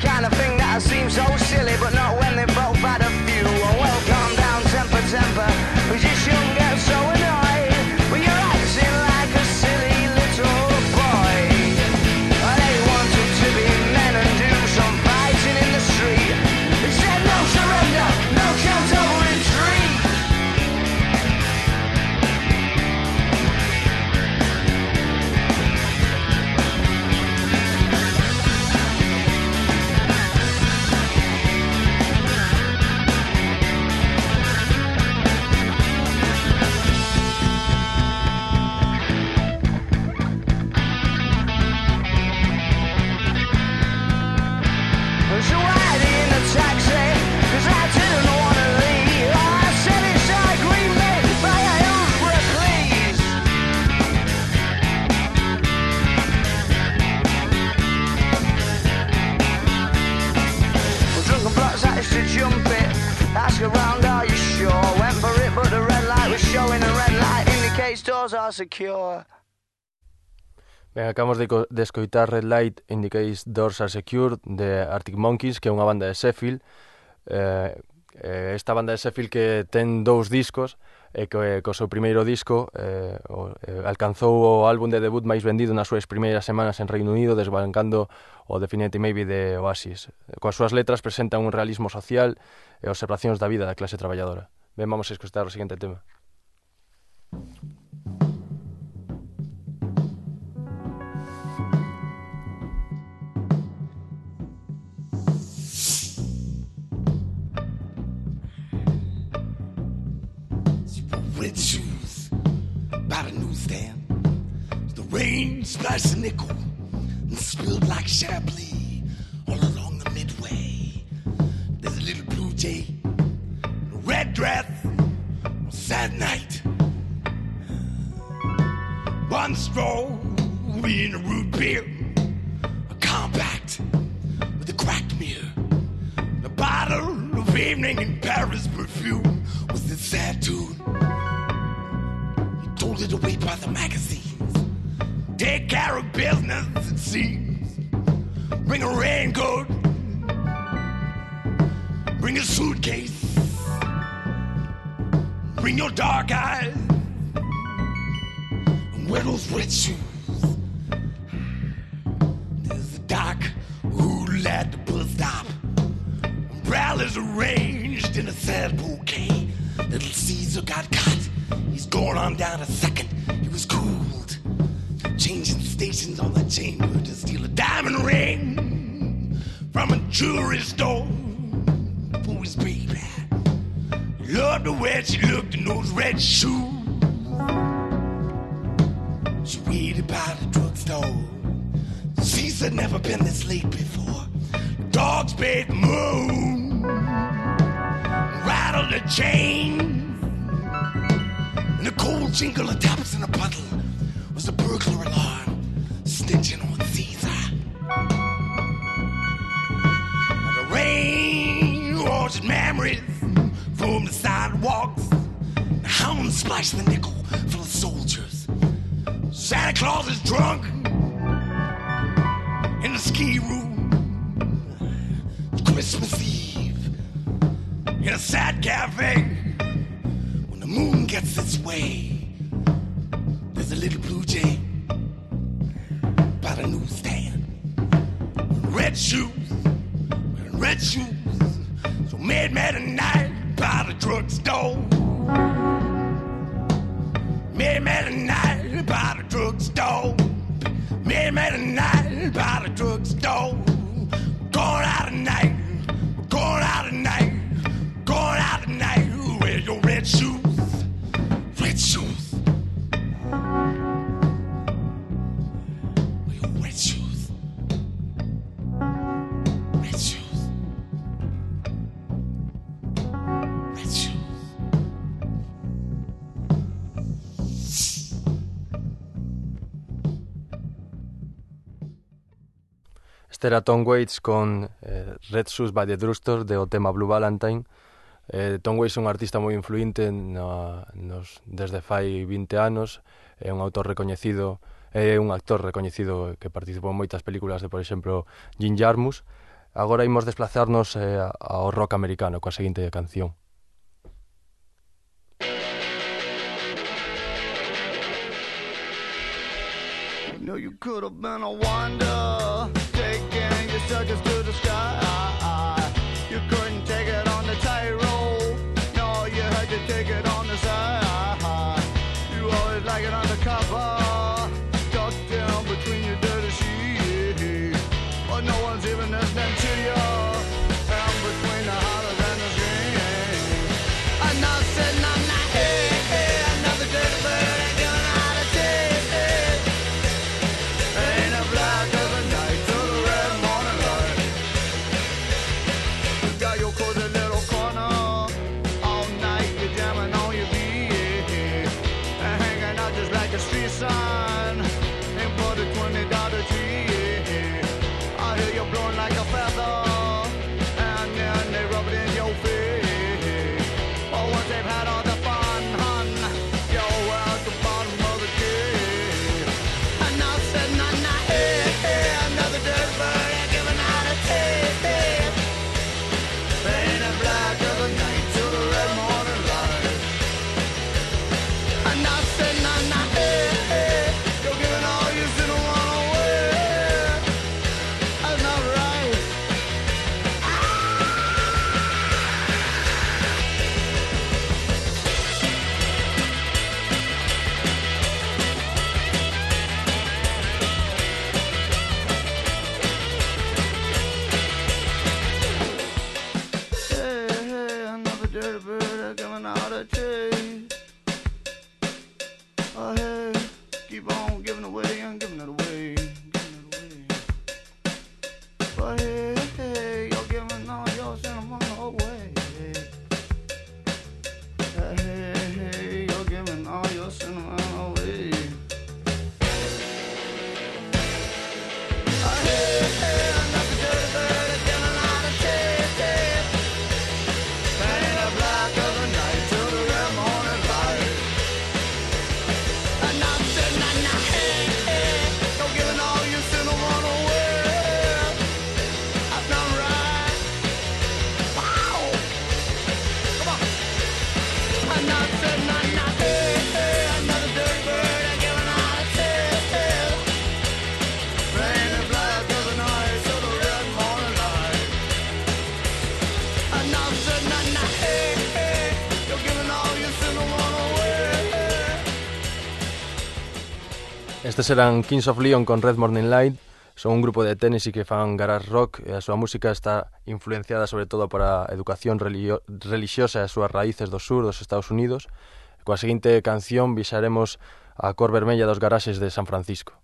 Speaker 24: kind of thing that seems so silly, but not when they both
Speaker 25: doors are secure.
Speaker 22: Ben, acabamos de, de escoitar Red Light Indicates Doors Are Secure de Arctic Monkeys, que é unha banda de Sheffield. Eh, eh, esta banda de Sheffield que ten dous discos, e que eh, co seu primeiro disco eh, o, eh, alcanzou o álbum de debut máis vendido nas súas primeiras semanas en Reino Unido desbancando o Definite Maybe de Oasis. Coas súas letras presenta un realismo social e observacións da vida da clase traballadora. Ben, vamos a escoitar o seguinte tema.
Speaker 26: The rain splashed nickel and spilled like Chablis all along the midway. There's a little blue jay, a red dress, a sad night. One straw in a root beer, a compact with a cracked mirror. A bottle of evening in Paris perfume was this sad tune. He told it away by the magazines. Take care of business, it seems. Bring a raincoat. Bring a suitcase. Bring your dark eyes. And wear those red shoes. There's a dark who at the bus stop. Umbrellas arranged in a sad bouquet. Little Caesar got caught. He's going on down a second. Stations on the chamber to steal a diamond ring from a jewelry store for his baby. Loved the way she looked in those red shoes. She waited by the drugstore. Caesar never been this late before. Dogs the moon, rattled the chain, and the cold jingle of taps in a puddle the sidewalks. The hounds splashed the nickel full of soldiers. Santa Claus is drunk in the ski room. Christmas Eve in a sad cafe. When the moon gets its way,
Speaker 22: era Tom Waits con eh, Red Shoes by the Drusters de o tema Blue Valentine. Eh, Tom Waits é un artista moi influinte no, nos, desde fai 20 anos, é un autor recoñecido, é un actor recoñecido que participou en moitas películas de, por exemplo, Jim Jarmus. Agora imos desplazarnos eh, ao rock americano coa seguinte canción.
Speaker 25: You know you could have been a wonder duck us to the sky.
Speaker 27: Estes eran Kings of Leon con Red Morning Light. Son un grupo de Tennessee que fan garage rock eh, e a súa música está influenciada sobre todo para a educación religiosa e as súas raíces do sur dos Estados Unidos. Coa seguinte canción visaremos a cor vermella dos garaxes de San Francisco.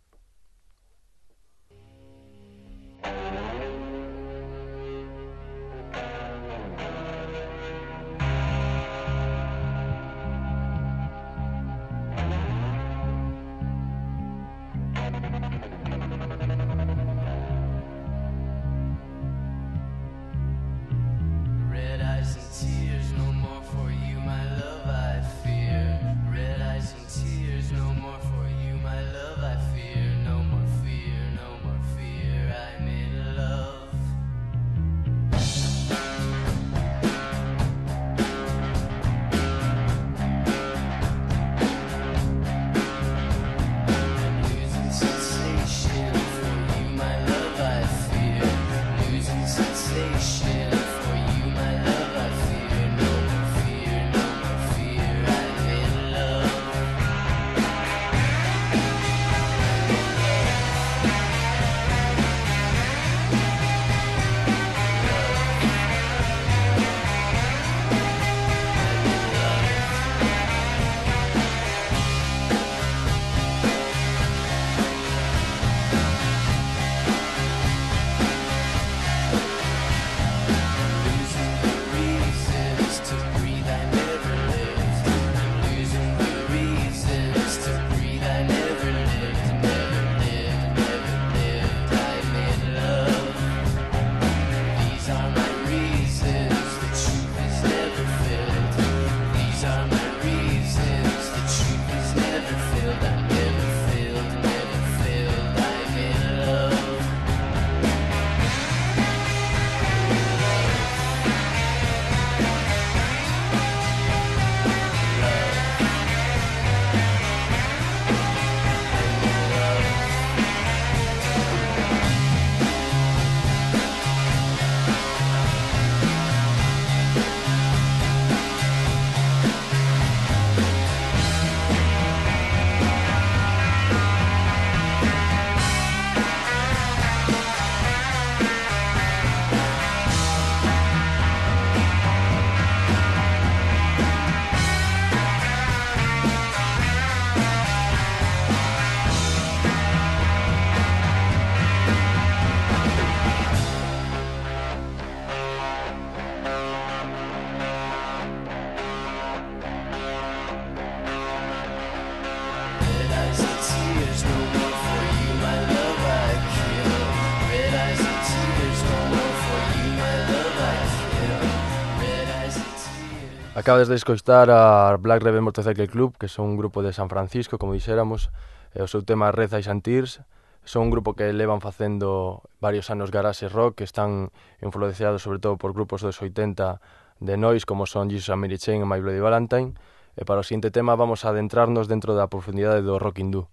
Speaker 27: Acabades de escoitar a Black Rebel Motorcycle Club, que son un grupo de San Francisco, como dixéramos, e o seu tema Reza e Xantirs, son un grupo que levan facendo varios anos garage rock, que están influenciados sobre todo por grupos dos 80 de noise, como son Jesus and Mary Chain e My Bloody Valentine, e para o seguinte tema vamos a adentrarnos dentro da profundidade do rock hindú.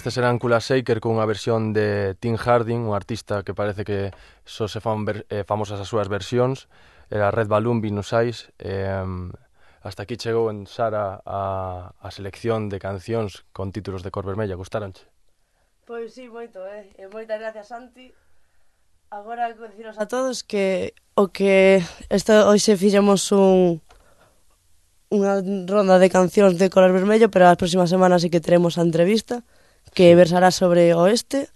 Speaker 22: Estes eran Kula Shaker con versión de Tim Harding, un artista que parece que só se fan ver, eh, famosas as súas versións. Era Red Balloon, Venus Eyes. Eh, hasta aquí chegou en Sara a, a selección de cancións con títulos de cor vermella. Gustaronche?
Speaker 21: Pois sí, moito, eh. E moitas gracias, Santi. Agora, deciros a todos que o que esto, hoxe fixemos un, unha ronda de cancións de color vermello, pero as próximas semanas sí que teremos a entrevista que versará sobre o oeste,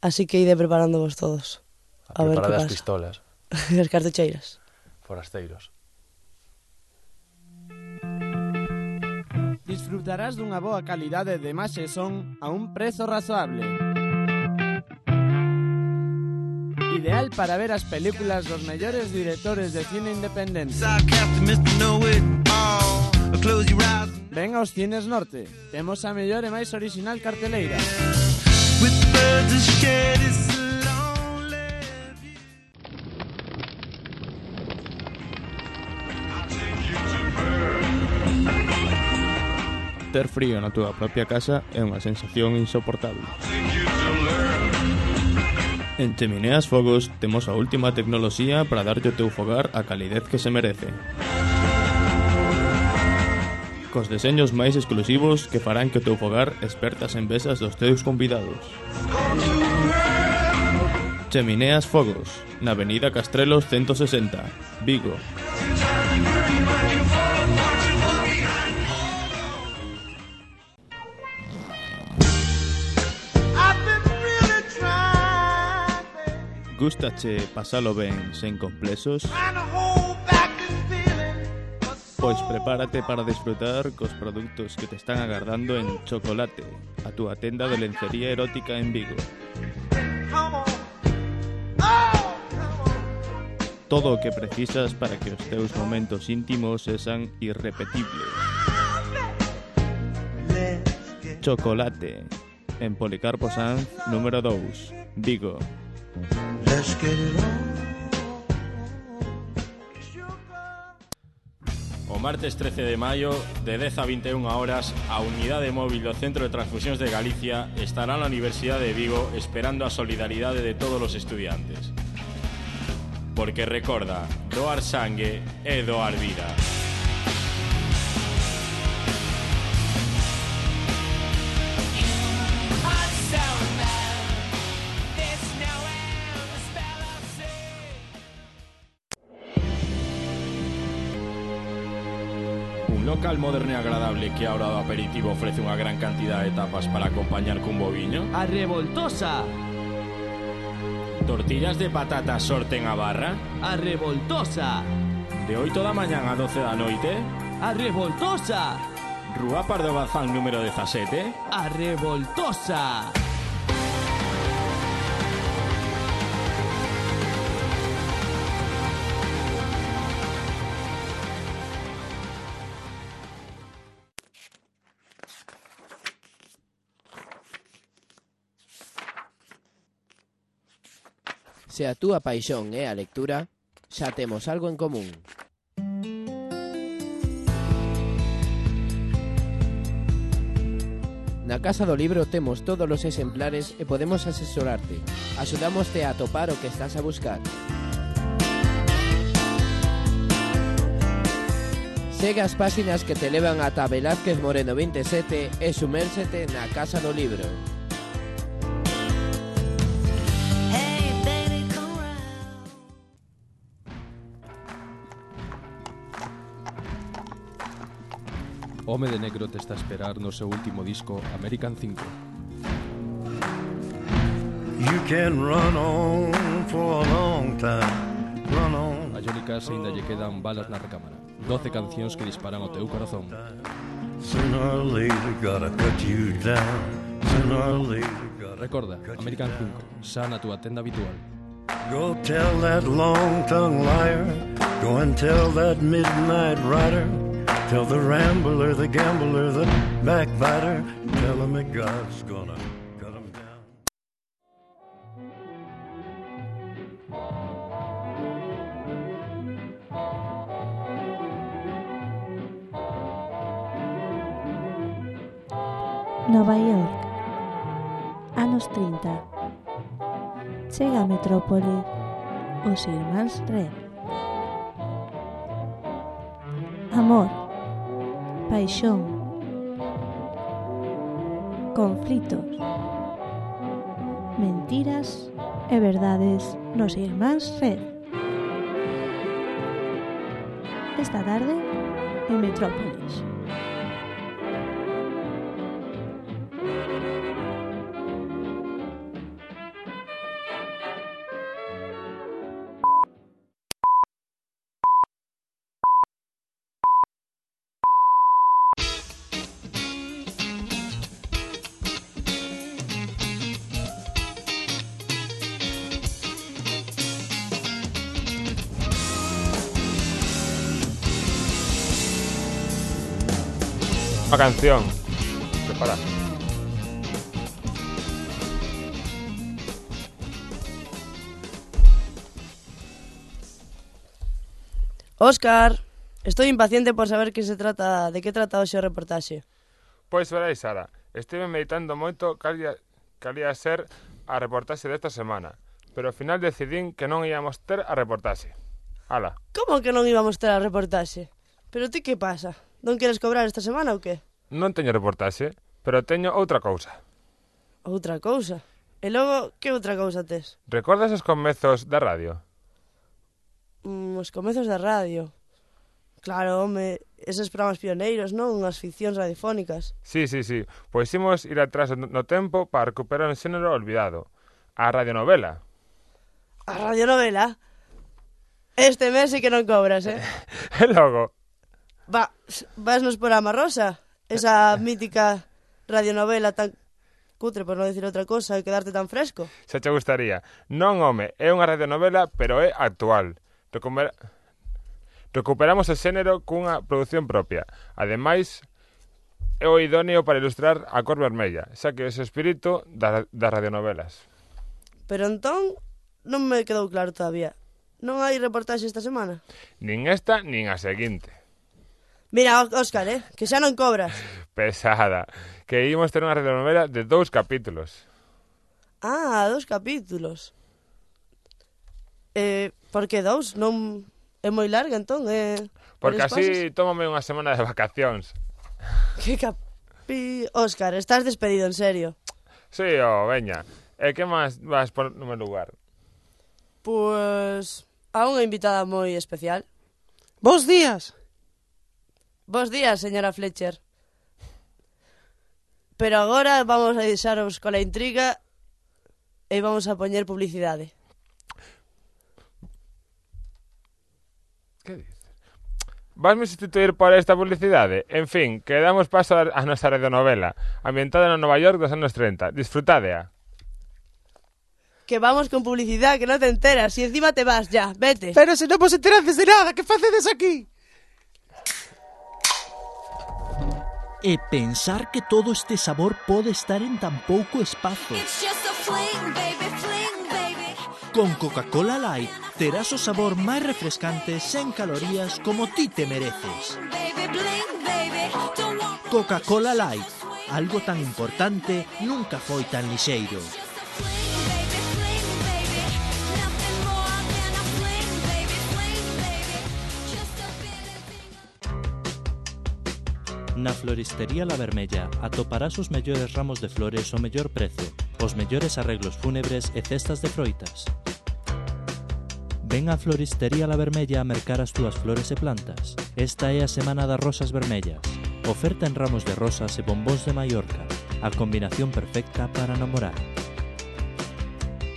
Speaker 21: así que ide preparándovos todos. A, a ver que
Speaker 22: as
Speaker 21: pasa.
Speaker 22: pistolas. <laughs>
Speaker 21: as cartucheiras.
Speaker 22: Forasteiros.
Speaker 15: Disfrutarás dunha boa calidade de imaxe e son a un prezo razoable. Ideal para ver as películas dos mellores directores de cine independente. Ven aos Cines Norte, temos a mellor e máis original carteleira.
Speaker 16: Ter frío na túa propia casa é unha sensación insoportable. En Chemineas Fogos temos a última tecnoloxía para darlle o teu fogar a calidez que se merece cos deseños máis exclusivos que farán que o teu fogar expertas en besas dos teus convidados. Chemineas Fogos, na Avenida Castrelos 160, Vigo. Gustache pasalo ben sen complexos? Pois prepárate para desfrutar cos produtos que te están agardando en Chocolate, a túa tenda de lencería erótica en Vigo. Todo o que precisas para que os teus momentos íntimos sexan irrepetibles. Chocolate, en Policarpo Sanz, número 2, Vigo.
Speaker 24: Let's get it on.
Speaker 19: Martes 13 de maio, de 10 a 21 horas, a unidade móvil do Centro de Transfusións de Galicia estará na Universidade de Vigo esperando a solidaridade de todos os estudiantes. Porque recorda, doar sangue é doar vida. Moderno e agradable que a hora do aperitivo ofrece unha gran cantidad de tapas para acompañar cun boviño.
Speaker 28: A revoltosa,
Speaker 19: Tortillas de patata sorten a barra.
Speaker 28: a revoltosa,
Speaker 19: De 8 da mañán a 12 da noite.
Speaker 28: a revoltosa,
Speaker 19: Rúa Pardo Bazán número 17.
Speaker 28: a revoltosa.
Speaker 20: Se a túa paixón é eh, a lectura, xa temos algo en común. Na Casa do Libro temos todos os exemplares e podemos asesorarte. Axudámoste a atopar o que estás a buscar. Segue as páxinas que te levan ata Velázquez Moreno 27 e sumérsete na Casa do Libro.
Speaker 29: Home de Negro te está a esperar no seu último disco American 5.
Speaker 30: You can run on for a long time. Run on.
Speaker 29: A Johnny Cash ainda lle quedan balas na recámara. 12 cancións que disparan o teu corazón.
Speaker 30: Sooner or later gotta cut you down. Sooner or later gotta
Speaker 29: Recorda, American 5, xa na túa tenda habitual.
Speaker 30: Go tell that long tongued liar. Go and tell that midnight rider. Tell the rambler, the gambler, the backbiter. Tell him that God's gonna cut him down.
Speaker 31: Nova York, anos 30. Chega a metrópole os irmáns Red. Amor, paixón, conflitos, mentiras e verdades nos irmáns Red. Esta tarde en Metrópolis.
Speaker 32: próxima canción. Prepara.
Speaker 21: Óscar, estou impaciente por saber que se trata, de que trata o reportaxe.
Speaker 32: Pois verais, Sara, estive meditando moito calia, calia ser a reportaxe desta semana, pero ao final decidín que non íamos ter a reportaxe. Ala.
Speaker 21: Como que non íbamos ter a reportaxe? Pero ti que pasa? Non queres cobrar esta semana ou que?
Speaker 32: Non teño reportaxe, pero teño outra cousa.
Speaker 21: Outra cousa? E logo, que outra cousa tes?
Speaker 32: Recordas os comezos da radio?
Speaker 21: Mm, os comezos da radio... Claro, home, eses programas pioneiros, non? Unhas ficcións radiofónicas.
Speaker 32: Sí, sí, sí. Pois imos ir atrás no tempo para recuperar un xénero olvidado. A radionovela.
Speaker 21: A radionovela? Este mes sí que non cobras, eh? <laughs>
Speaker 32: e logo,
Speaker 21: Va, vas nos programa Rosa, esa <laughs> mítica radionovela tan cutre, por non dicir outra cosa, e quedarte tan fresco.
Speaker 32: Se che gustaría. Non, home, é unha radionovela, pero é actual. Recomera... Recuperamos o xénero cunha produción propia. Ademais, é o idóneo para ilustrar a cor vermella, xa que ese espírito das da radionovelas.
Speaker 21: Pero entón, non me quedou claro todavía. Non hai reportaxe esta semana?
Speaker 32: Nin esta, nin a seguinte.
Speaker 21: Mira, Óscar, eh, que xa non cobras.
Speaker 32: Pesada. Que ímos ter unha radionovela de dous capítulos.
Speaker 21: Ah, dous capítulos. Eh, por que dous? Non é moi larga, entón? Eh,
Speaker 32: Porque así tómame unha semana de vacacións. <laughs>
Speaker 21: Que capi... Óscar, estás despedido, en serio.
Speaker 32: Sí, o oh, veña. E eh, que máis vas por no meu lugar? Pois...
Speaker 21: Pues, a unha invitada moi especial.
Speaker 14: Bos días!
Speaker 21: Bos días, señora Fletcher. Pero agora vamos a deixaros cola intriga e vamos a poñer publicidade.
Speaker 32: Vasme sustituir por esta publicidade? En fin, que damos paso a, nosa radionovela, ambientada no Nova York dos anos 30. Disfrutádea.
Speaker 21: Que vamos con publicidade, que non te enteras. Y encima te vas ya, vete.
Speaker 14: Pero se non vos enterades de nada, que facedes aquí?
Speaker 33: E pensar que todo este sabor pode estar en tan pouco espazo. Con Coca-Cola Light terás o sabor máis refrescante sen calorías como ti te mereces. Coca-Cola Light, algo tan importante nunca foi tan lixeiro.
Speaker 34: Na Floristería La Vermella atoparás os mellores ramos de flores ao mellor prezo, os mellores arreglos fúnebres e cestas de froitas. Ven a Floristería La Vermella a mercar as túas flores e plantas. Esta é a Semana das Rosas Vermellas. Oferta en ramos de rosas e bombóns de Mallorca, a combinación perfecta para namorar.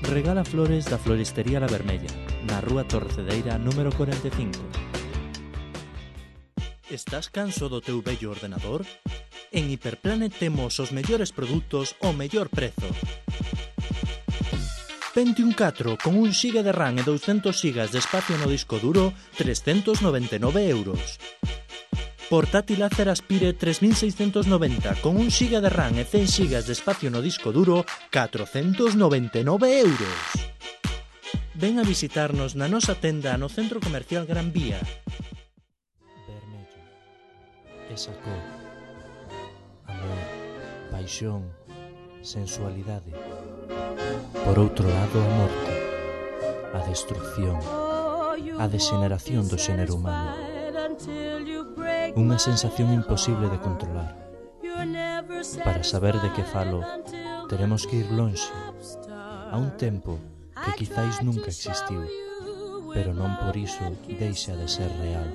Speaker 34: Regala flores da Floristería La Vermella, na Rúa Torcedeira número 45. Estás canso do teu vello ordenador? En Hiperplanet temos os mellores produtos ao mellor prezo. Pentium 4 con 1 GB de RAM e 200 GB de espacio no disco duro, 399 euros. Portátil Acer Aspire 3690 con 1 GB de RAM e 100 GB de espacio no disco duro, 499 euros. Ven a visitarnos na nosa tenda no Centro Comercial Gran Vía, esa cor amor, paixón, sensualidade. Por outro lado, a morte, a destrucción, a degeneración do xénero humano. Unha sensación imposible de controlar. Para saber de que falo, teremos que ir lonxe, a un tempo que quizáis nunca existiu, pero non por iso deixa de ser real.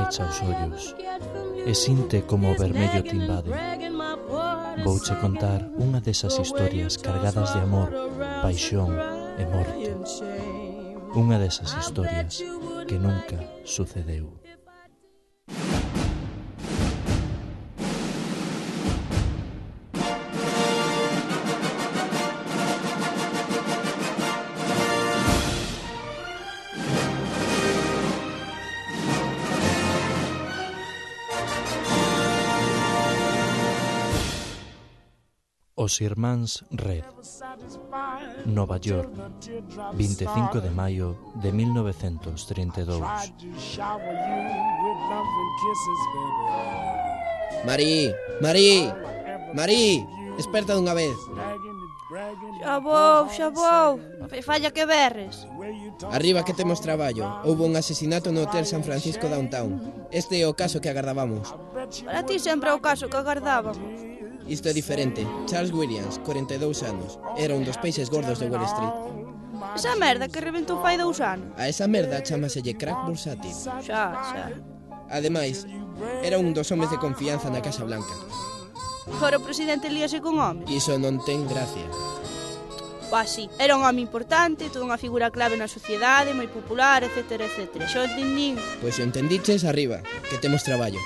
Speaker 34: Pecha os ollos e sinte como o vermello te invade. Vouche contar unha desas historias cargadas de amor, paixón e morte. Unha desas historias que nunca sucedeu. Os Irmáns Red, Nova York, 25 de maio de 1932.
Speaker 20: Marí, Marí, Marí, desperta dunha vez.
Speaker 35: Xa vou, xa vou. Falla que berres.
Speaker 20: Arriba que temos traballo. Houve un asesinato no Hotel San Francisco Downtown. Este é o caso que agardábamos.
Speaker 35: Para ti sempre é o caso que agardábamos.
Speaker 20: Isto é diferente. Charles Williams, 42 anos, era un dos peixes gordos de Wall Street.
Speaker 35: Esa merda que reventou fai dous anos.
Speaker 20: A esa merda chamaselle crack bursátil.
Speaker 35: Xa, xa.
Speaker 20: Ademais, era un dos homes de confianza na Casa Blanca.
Speaker 35: Fora o presidente líase con home.
Speaker 20: Iso non ten gracia.
Speaker 35: Pa, sí, era un home importante, toda unha figura clave na sociedade, moi popular, etc, etc. Xo entendín.
Speaker 20: Pois se entendiches, arriba, que temos traballo.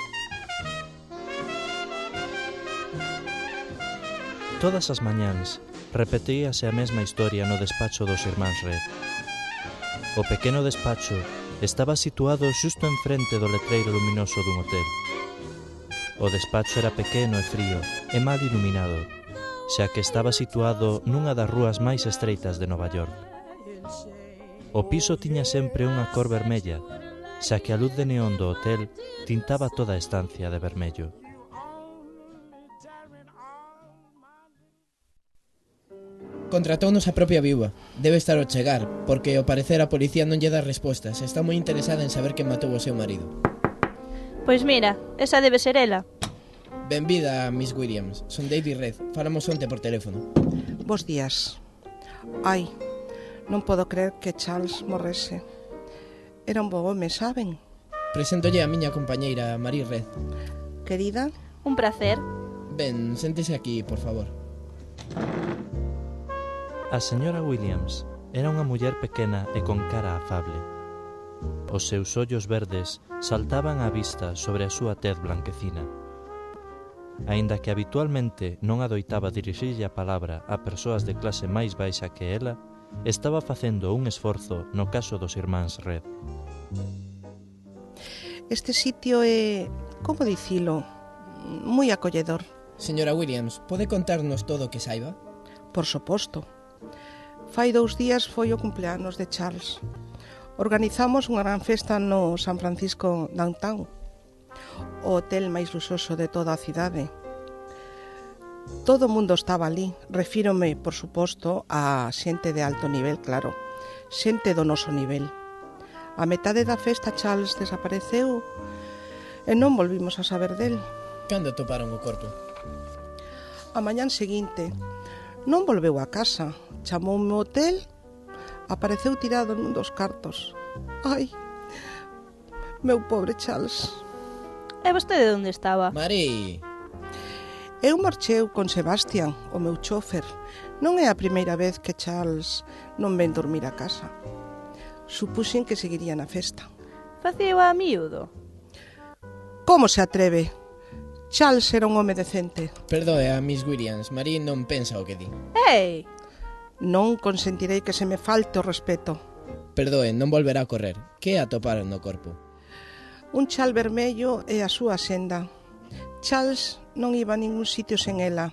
Speaker 34: Todas as mañáns repetíase a mesma historia no despacho dos irmáns Red. O pequeno despacho estaba situado xusto enfrente do letreiro luminoso dun hotel. O despacho era pequeno e frío e mal iluminado, xa que estaba situado nunha das rúas máis estreitas de Nova York. O piso tiña sempre unha cor vermella, xa que a luz de neón do hotel tintaba toda a estancia de vermello.
Speaker 20: Contratounos a propia viúva. Debe estar ao chegar, porque ao parecer a policía non lle dá respostas. Está moi interesada en saber quen matou o seu marido.
Speaker 35: Pois mira, esa debe ser ela.
Speaker 20: Benvida, Miss Williams. Son David Red. Falamos onte por teléfono.
Speaker 36: Bos días. Ai, non podo creer que Charles morrese. Era un bo home, saben?
Speaker 20: Preséntolle a miña compañeira, Marie Red.
Speaker 36: Querida?
Speaker 35: Un placer.
Speaker 20: Ben, séntese aquí, por favor.
Speaker 34: A señora Williams era unha muller pequena e con cara afable. Os seus ollos verdes saltaban á vista sobre a súa tez blanquecina. Aínda que habitualmente non adoitaba dirixirlle a palabra a persoas de clase máis baixa que ela, estaba facendo un esforzo no caso dos irmáns Red.
Speaker 36: Este sitio é, como dicilo, moi acolledor.
Speaker 20: Señora Williams, pode contarnos todo o que saiba?
Speaker 36: Por suposto. Fai dous días foi o cumpleanos de Charles. Organizamos unha gran festa no San Francisco Downtown, o hotel máis luxoso de toda a cidade. Todo o mundo estaba ali, refírome, por suposto, a xente de alto nivel, claro, xente do noso nivel. A metade da festa Charles desapareceu e non volvimos a saber del.
Speaker 20: Cando toparon o corpo?
Speaker 36: A mañán seguinte. Non volveu a casa, Chamoume o hotel, apareceu tirado nun dos cartos. Ai, meu pobre Charles.
Speaker 35: E vostede onde estaba?
Speaker 20: Mari.
Speaker 36: Eu marcheu con Sebastián, o meu chofer. Non é a primeira vez que Charles non ven dormir a casa. Supuxen que seguiría na festa.
Speaker 35: Faceu a miúdo.
Speaker 36: Como se atreve? Charles era un home decente.
Speaker 20: Perdoe a Miss Williams, Marie non pensa o que di.
Speaker 35: Ei,
Speaker 36: Non consentirei que se me falte o respeto.
Speaker 20: Perdoe, non volverá a correr. Que atoparon no corpo?
Speaker 36: Un chal vermello e a súa senda. Charles non iba a ningún sitio sen ela.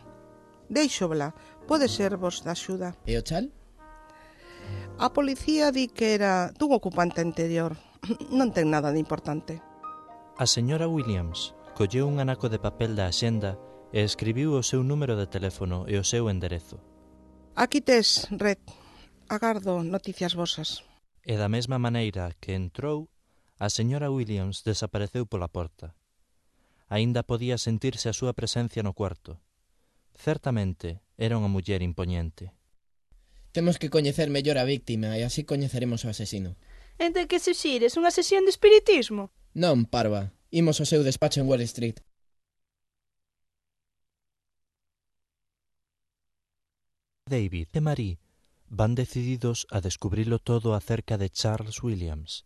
Speaker 36: Deixobla, pode servos da axuda.
Speaker 20: E o chal?
Speaker 36: A policía di que era dun ocupante anterior. <clears throat> Non ten nada de importante.
Speaker 34: A señora Williams colleu un anaco de papel da axenda e escribiu o seu número de teléfono e o seu enderezo.
Speaker 36: Aquí tes, Red. Agardo noticias vosas.
Speaker 34: E da mesma maneira que entrou, a señora Williams desapareceu pola porta. Aínda podía sentirse a súa presencia no cuarto. Certamente era unha muller impoñente.
Speaker 20: Temos que coñecer mellor a víctima e así coñeceremos o asesino.
Speaker 35: Entón que suxires unha sesión de espiritismo?
Speaker 20: Non, parva. Imos ao seu despacho en Wall Street.
Speaker 34: David e Marie van decididos a descubrilo todo acerca de Charles Williams.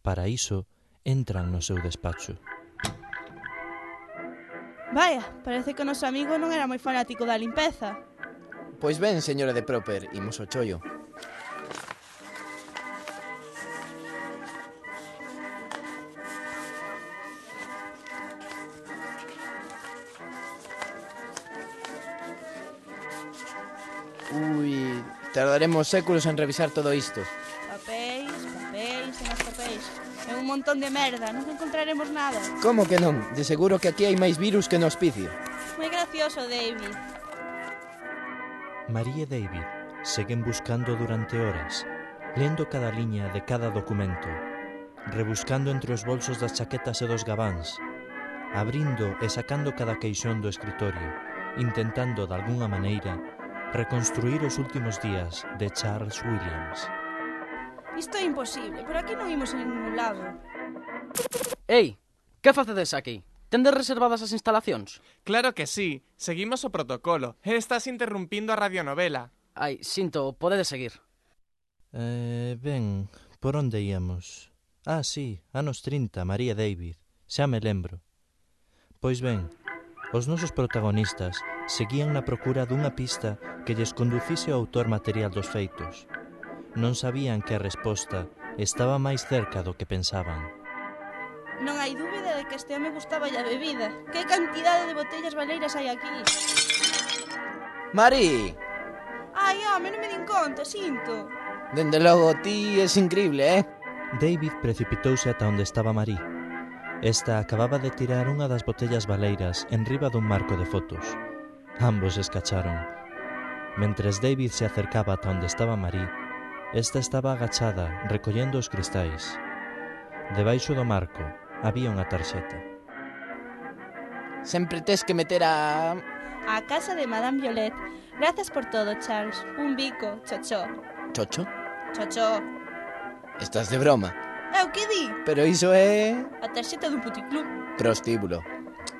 Speaker 34: Para iso, entran no seu despacho.
Speaker 35: Vaya, parece que o noso amigo non era moi fanático da limpeza.
Speaker 20: Pois ben, señora de Proper, imos ao chollo. Tardaremos séculos en revisar todo isto.
Speaker 35: Papéis, papéis e máis papéis. É un montón de merda, non encontraremos nada.
Speaker 20: Como que non? De seguro que aquí hai máis virus que no hospicio.
Speaker 35: Moi gracioso, David.
Speaker 34: María e David seguen buscando durante horas, lendo cada liña de cada documento, rebuscando entre os bolsos das chaquetas e dos gabáns, abrindo e sacando cada queixón do escritorio, intentando, de alguna maneira, Reconstruir os últimos días de Charles Williams.
Speaker 35: Isto é imposible, por aquí non imos a ningún lado.
Speaker 37: Ei, que facedes aquí? Tendes reservadas as instalacións?
Speaker 38: Claro que sí, seguimos o protocolo. Estás interrumpindo a radionovela.
Speaker 37: Ai, sinto, podedes seguir.
Speaker 34: Eh, ben, por onde íamos? Ah, sí, anos 30, María David, xa me lembro. Pois ben, Os nosos protagonistas seguían na procura dunha pista que lles conducise ao autor material dos feitos. Non sabían que a resposta estaba máis cerca do que pensaban.
Speaker 35: Non hai dúbida de que este home gustaba a bebida. Que cantidade de botellas baleiras hai aquí?
Speaker 20: Mari!
Speaker 35: Ai, home, non me din conta, sinto.
Speaker 20: Dende logo, ti es increíble, eh?
Speaker 34: David precipitouse ata onde estaba Marie Esta acababa de tirar unha das botellas baleiras enriba dun marco de fotos. Ambos escacharon. Mentres David se acercaba ata onde estaba Marie, esta estaba agachada recollendo os cristais. Debaixo do marco había unha tarxeta.
Speaker 20: Sempre tes que meter a...
Speaker 35: A casa de Madame Violet. Grazas por todo, Charles. Un bico, chocho.
Speaker 20: Chocho?
Speaker 35: Chocho.
Speaker 20: Estás de broma?
Speaker 35: É o que di?
Speaker 20: Pero iso é...
Speaker 35: A tarxeta do puticlub.
Speaker 20: Prostíbulo.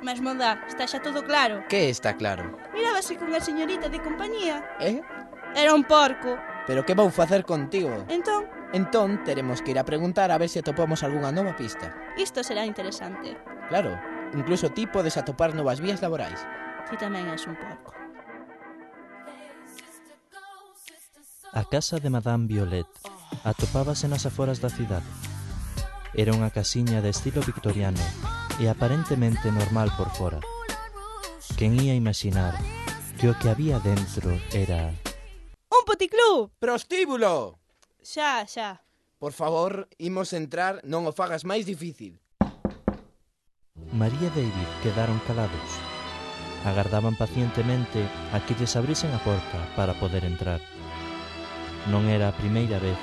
Speaker 35: Mas, Mondá, está xa todo claro.
Speaker 20: Que está claro?
Speaker 35: Mirábase cunha señorita de compañía.
Speaker 20: Eh?
Speaker 35: Era un porco.
Speaker 20: Pero que vou facer contigo?
Speaker 35: Entón?
Speaker 20: Entón, teremos que ir a preguntar a ver se atopamos algunha nova pista.
Speaker 35: Isto será interesante.
Speaker 20: Claro, incluso ti podes atopar novas vías laborais.
Speaker 35: Ti tamén és un porco.
Speaker 34: A casa de Madame Violet atopábase nas aforas da cidade. Era unha casiña de estilo victoriano e aparentemente normal por fora. Quen ia imaginar que o que había dentro era...
Speaker 35: Un puticlub!
Speaker 20: Prostíbulo!
Speaker 35: Xa, xa.
Speaker 20: Por favor, imos entrar, non o fagas máis difícil.
Speaker 34: María e David quedaron calados. Agardaban pacientemente a que lles abrisen a porta para poder entrar. Non era a primeira vez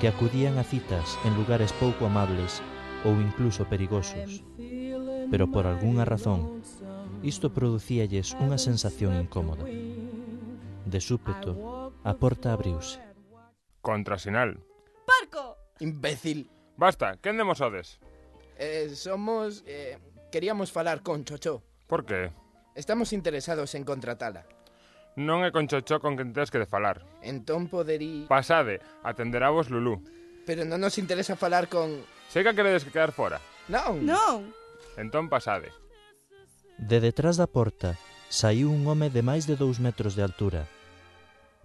Speaker 34: que acudían a citas en lugares pouco amables ou incluso perigosos. Pero por algunha razón, isto producíalles unha sensación incómoda. De súpeto, a porta abriuse.
Speaker 32: Contrasinal.
Speaker 35: Porco!
Speaker 20: Imbécil.
Speaker 32: Basta, quen demos sodes?
Speaker 20: Eh, somos... Eh, queríamos falar con Chocho.
Speaker 32: Por que?
Speaker 20: Estamos interesados en contratala.
Speaker 32: Non é con Chocho con quen tens que de falar.
Speaker 20: Entón poderí...
Speaker 32: Pasade, atenderá vos Lulú.
Speaker 20: Pero non nos interesa falar con...
Speaker 32: Sei que queredes que quedar fora.
Speaker 20: Non.
Speaker 35: Non.
Speaker 32: Entón pasade.
Speaker 34: De detrás da porta saiu un home de máis de dous metros de altura.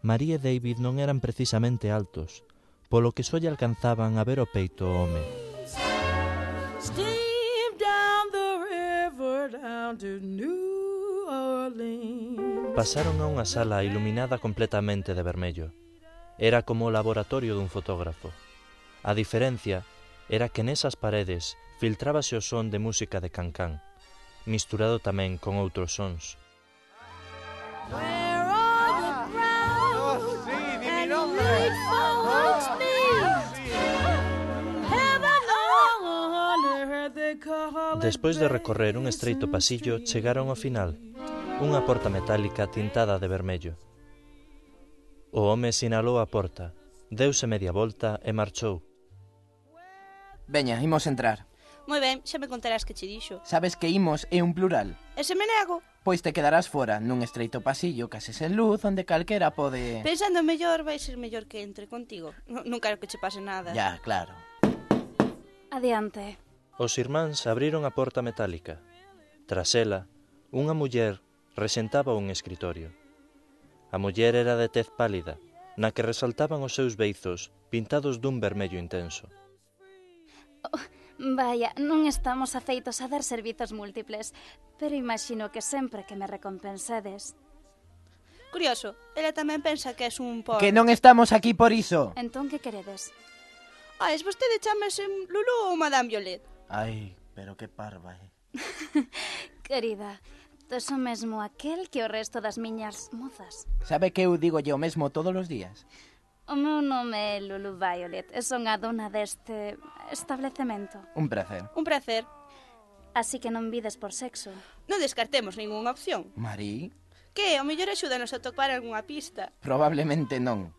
Speaker 34: María e David non eran precisamente altos, polo que só lle alcanzaban a ver o peito o home.
Speaker 39: Steam down the river down to New
Speaker 34: Pasaron a unha sala iluminada completamente de vermello. Era como o laboratorio dun fotógrafo. A diferencia era que nesas paredes filtrábase o son de música de cancán, misturado tamén con outros sons. Despois de recorrer un estreito pasillo, chegaron ao final, unha porta metálica tintada de vermello. O home sinalou a porta, deuse media volta e marchou.
Speaker 20: Veña, imos entrar.
Speaker 35: Moi ben, xa me contarás que che dixo.
Speaker 20: Sabes que imos é un plural.
Speaker 35: E se me nego?
Speaker 20: Pois te quedarás fora nun estreito pasillo case sen luz onde calquera pode...
Speaker 35: Pensando mellor vai ser mellor que entre contigo. Non quero que che pase nada.
Speaker 20: Ya, claro.
Speaker 40: Adiante.
Speaker 34: Os irmáns abriron a porta metálica. Tras ela, unha muller Resentaba un escritorio. A muller era de tez pálida, na que resaltaban os seus beizos pintados dun vermello intenso.
Speaker 40: Oh, vaya, non estamos afeitos a dar servizos múltiples, pero imagino que sempre que me recompensades.
Speaker 35: Curioso, ela tamén pensa que es un por...
Speaker 20: Que non estamos aquí por iso.
Speaker 40: Entón, que queredes?
Speaker 35: Ah, es vostede chamase Lulú ou Madame Violet?
Speaker 20: Ai, pero que parva, eh? <laughs>
Speaker 40: Querida, Isto é o mesmo aquel que o resto das miñas mozas.
Speaker 20: Sabe que eu digo o mesmo todos os días?
Speaker 40: O meu nome é Lulu Violet e son a dona deste establecemento.
Speaker 20: Un placer.
Speaker 35: Un placer.
Speaker 40: Así que non vides por sexo.
Speaker 35: Non descartemos ningunha opción.
Speaker 20: Marí?
Speaker 35: Que, o mellor axúdanos a topar algunha pista.
Speaker 20: Probablemente non.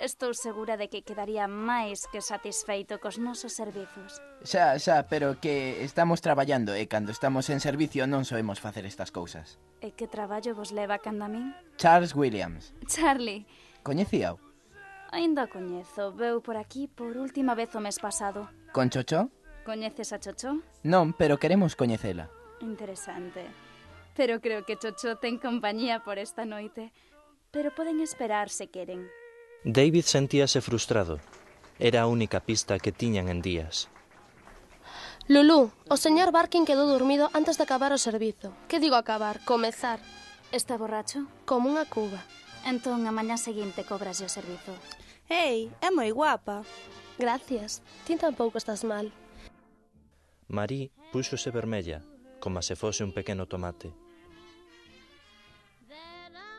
Speaker 40: Estou segura de que quedaría máis que satisfeito cos nosos servizos.
Speaker 20: Xa, xa, pero que estamos traballando e cando estamos en servicio non soemos facer estas cousas.
Speaker 40: E que traballo vos leva cando a min?
Speaker 20: Charles Williams.
Speaker 40: Charlie.
Speaker 20: Coñecíao?
Speaker 40: Ainda o coñezo. Veu por aquí por última vez o mes pasado.
Speaker 20: Con Chocho?
Speaker 40: Coñeces a Chocho?
Speaker 20: Non, pero queremos coñecela.
Speaker 40: Interesante. Pero creo que Chocho ten compañía por esta noite. Pero poden esperar se queren.
Speaker 34: David sentíase frustrado. Era a única pista que tiñan en días.
Speaker 41: Lulú, o señor Barkin quedou dormido antes de acabar o servizo. Que digo acabar? Comezar.
Speaker 40: Está borracho?
Speaker 41: Como unha cuba.
Speaker 40: Entón, a mañá seguinte cobras o servizo.
Speaker 35: Ei, é moi guapa.
Speaker 41: Gracias. Ti tampouco estás mal.
Speaker 34: Marí púxose vermella, como se fose un pequeno tomate.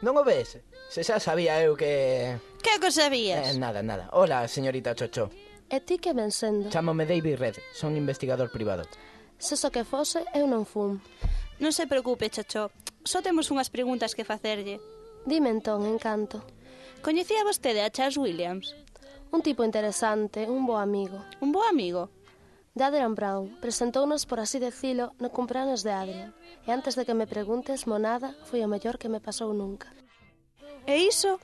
Speaker 20: Non o vese? Se xa sabía eu que...
Speaker 35: Que que sabías?
Speaker 20: Eh, nada, nada. Hola, señorita Chocho.
Speaker 41: E ti que ven sendo?
Speaker 20: Chámome David Red, son investigador privado.
Speaker 41: Se so que fose, eu non fun.
Speaker 35: Non se preocupe, Chocho. Só temos unhas preguntas que facerlle.
Speaker 41: Dime entón, encanto.
Speaker 35: Coñecía vostede a Charles Williams?
Speaker 41: Un tipo interesante, un bo amigo.
Speaker 35: Un bo amigo?
Speaker 41: De Adrian Brown presentounos, por así decilo, no cumpleanos de Adrian. E antes de que me preguntes, monada, foi o mellor que me pasou nunca.
Speaker 35: E iso?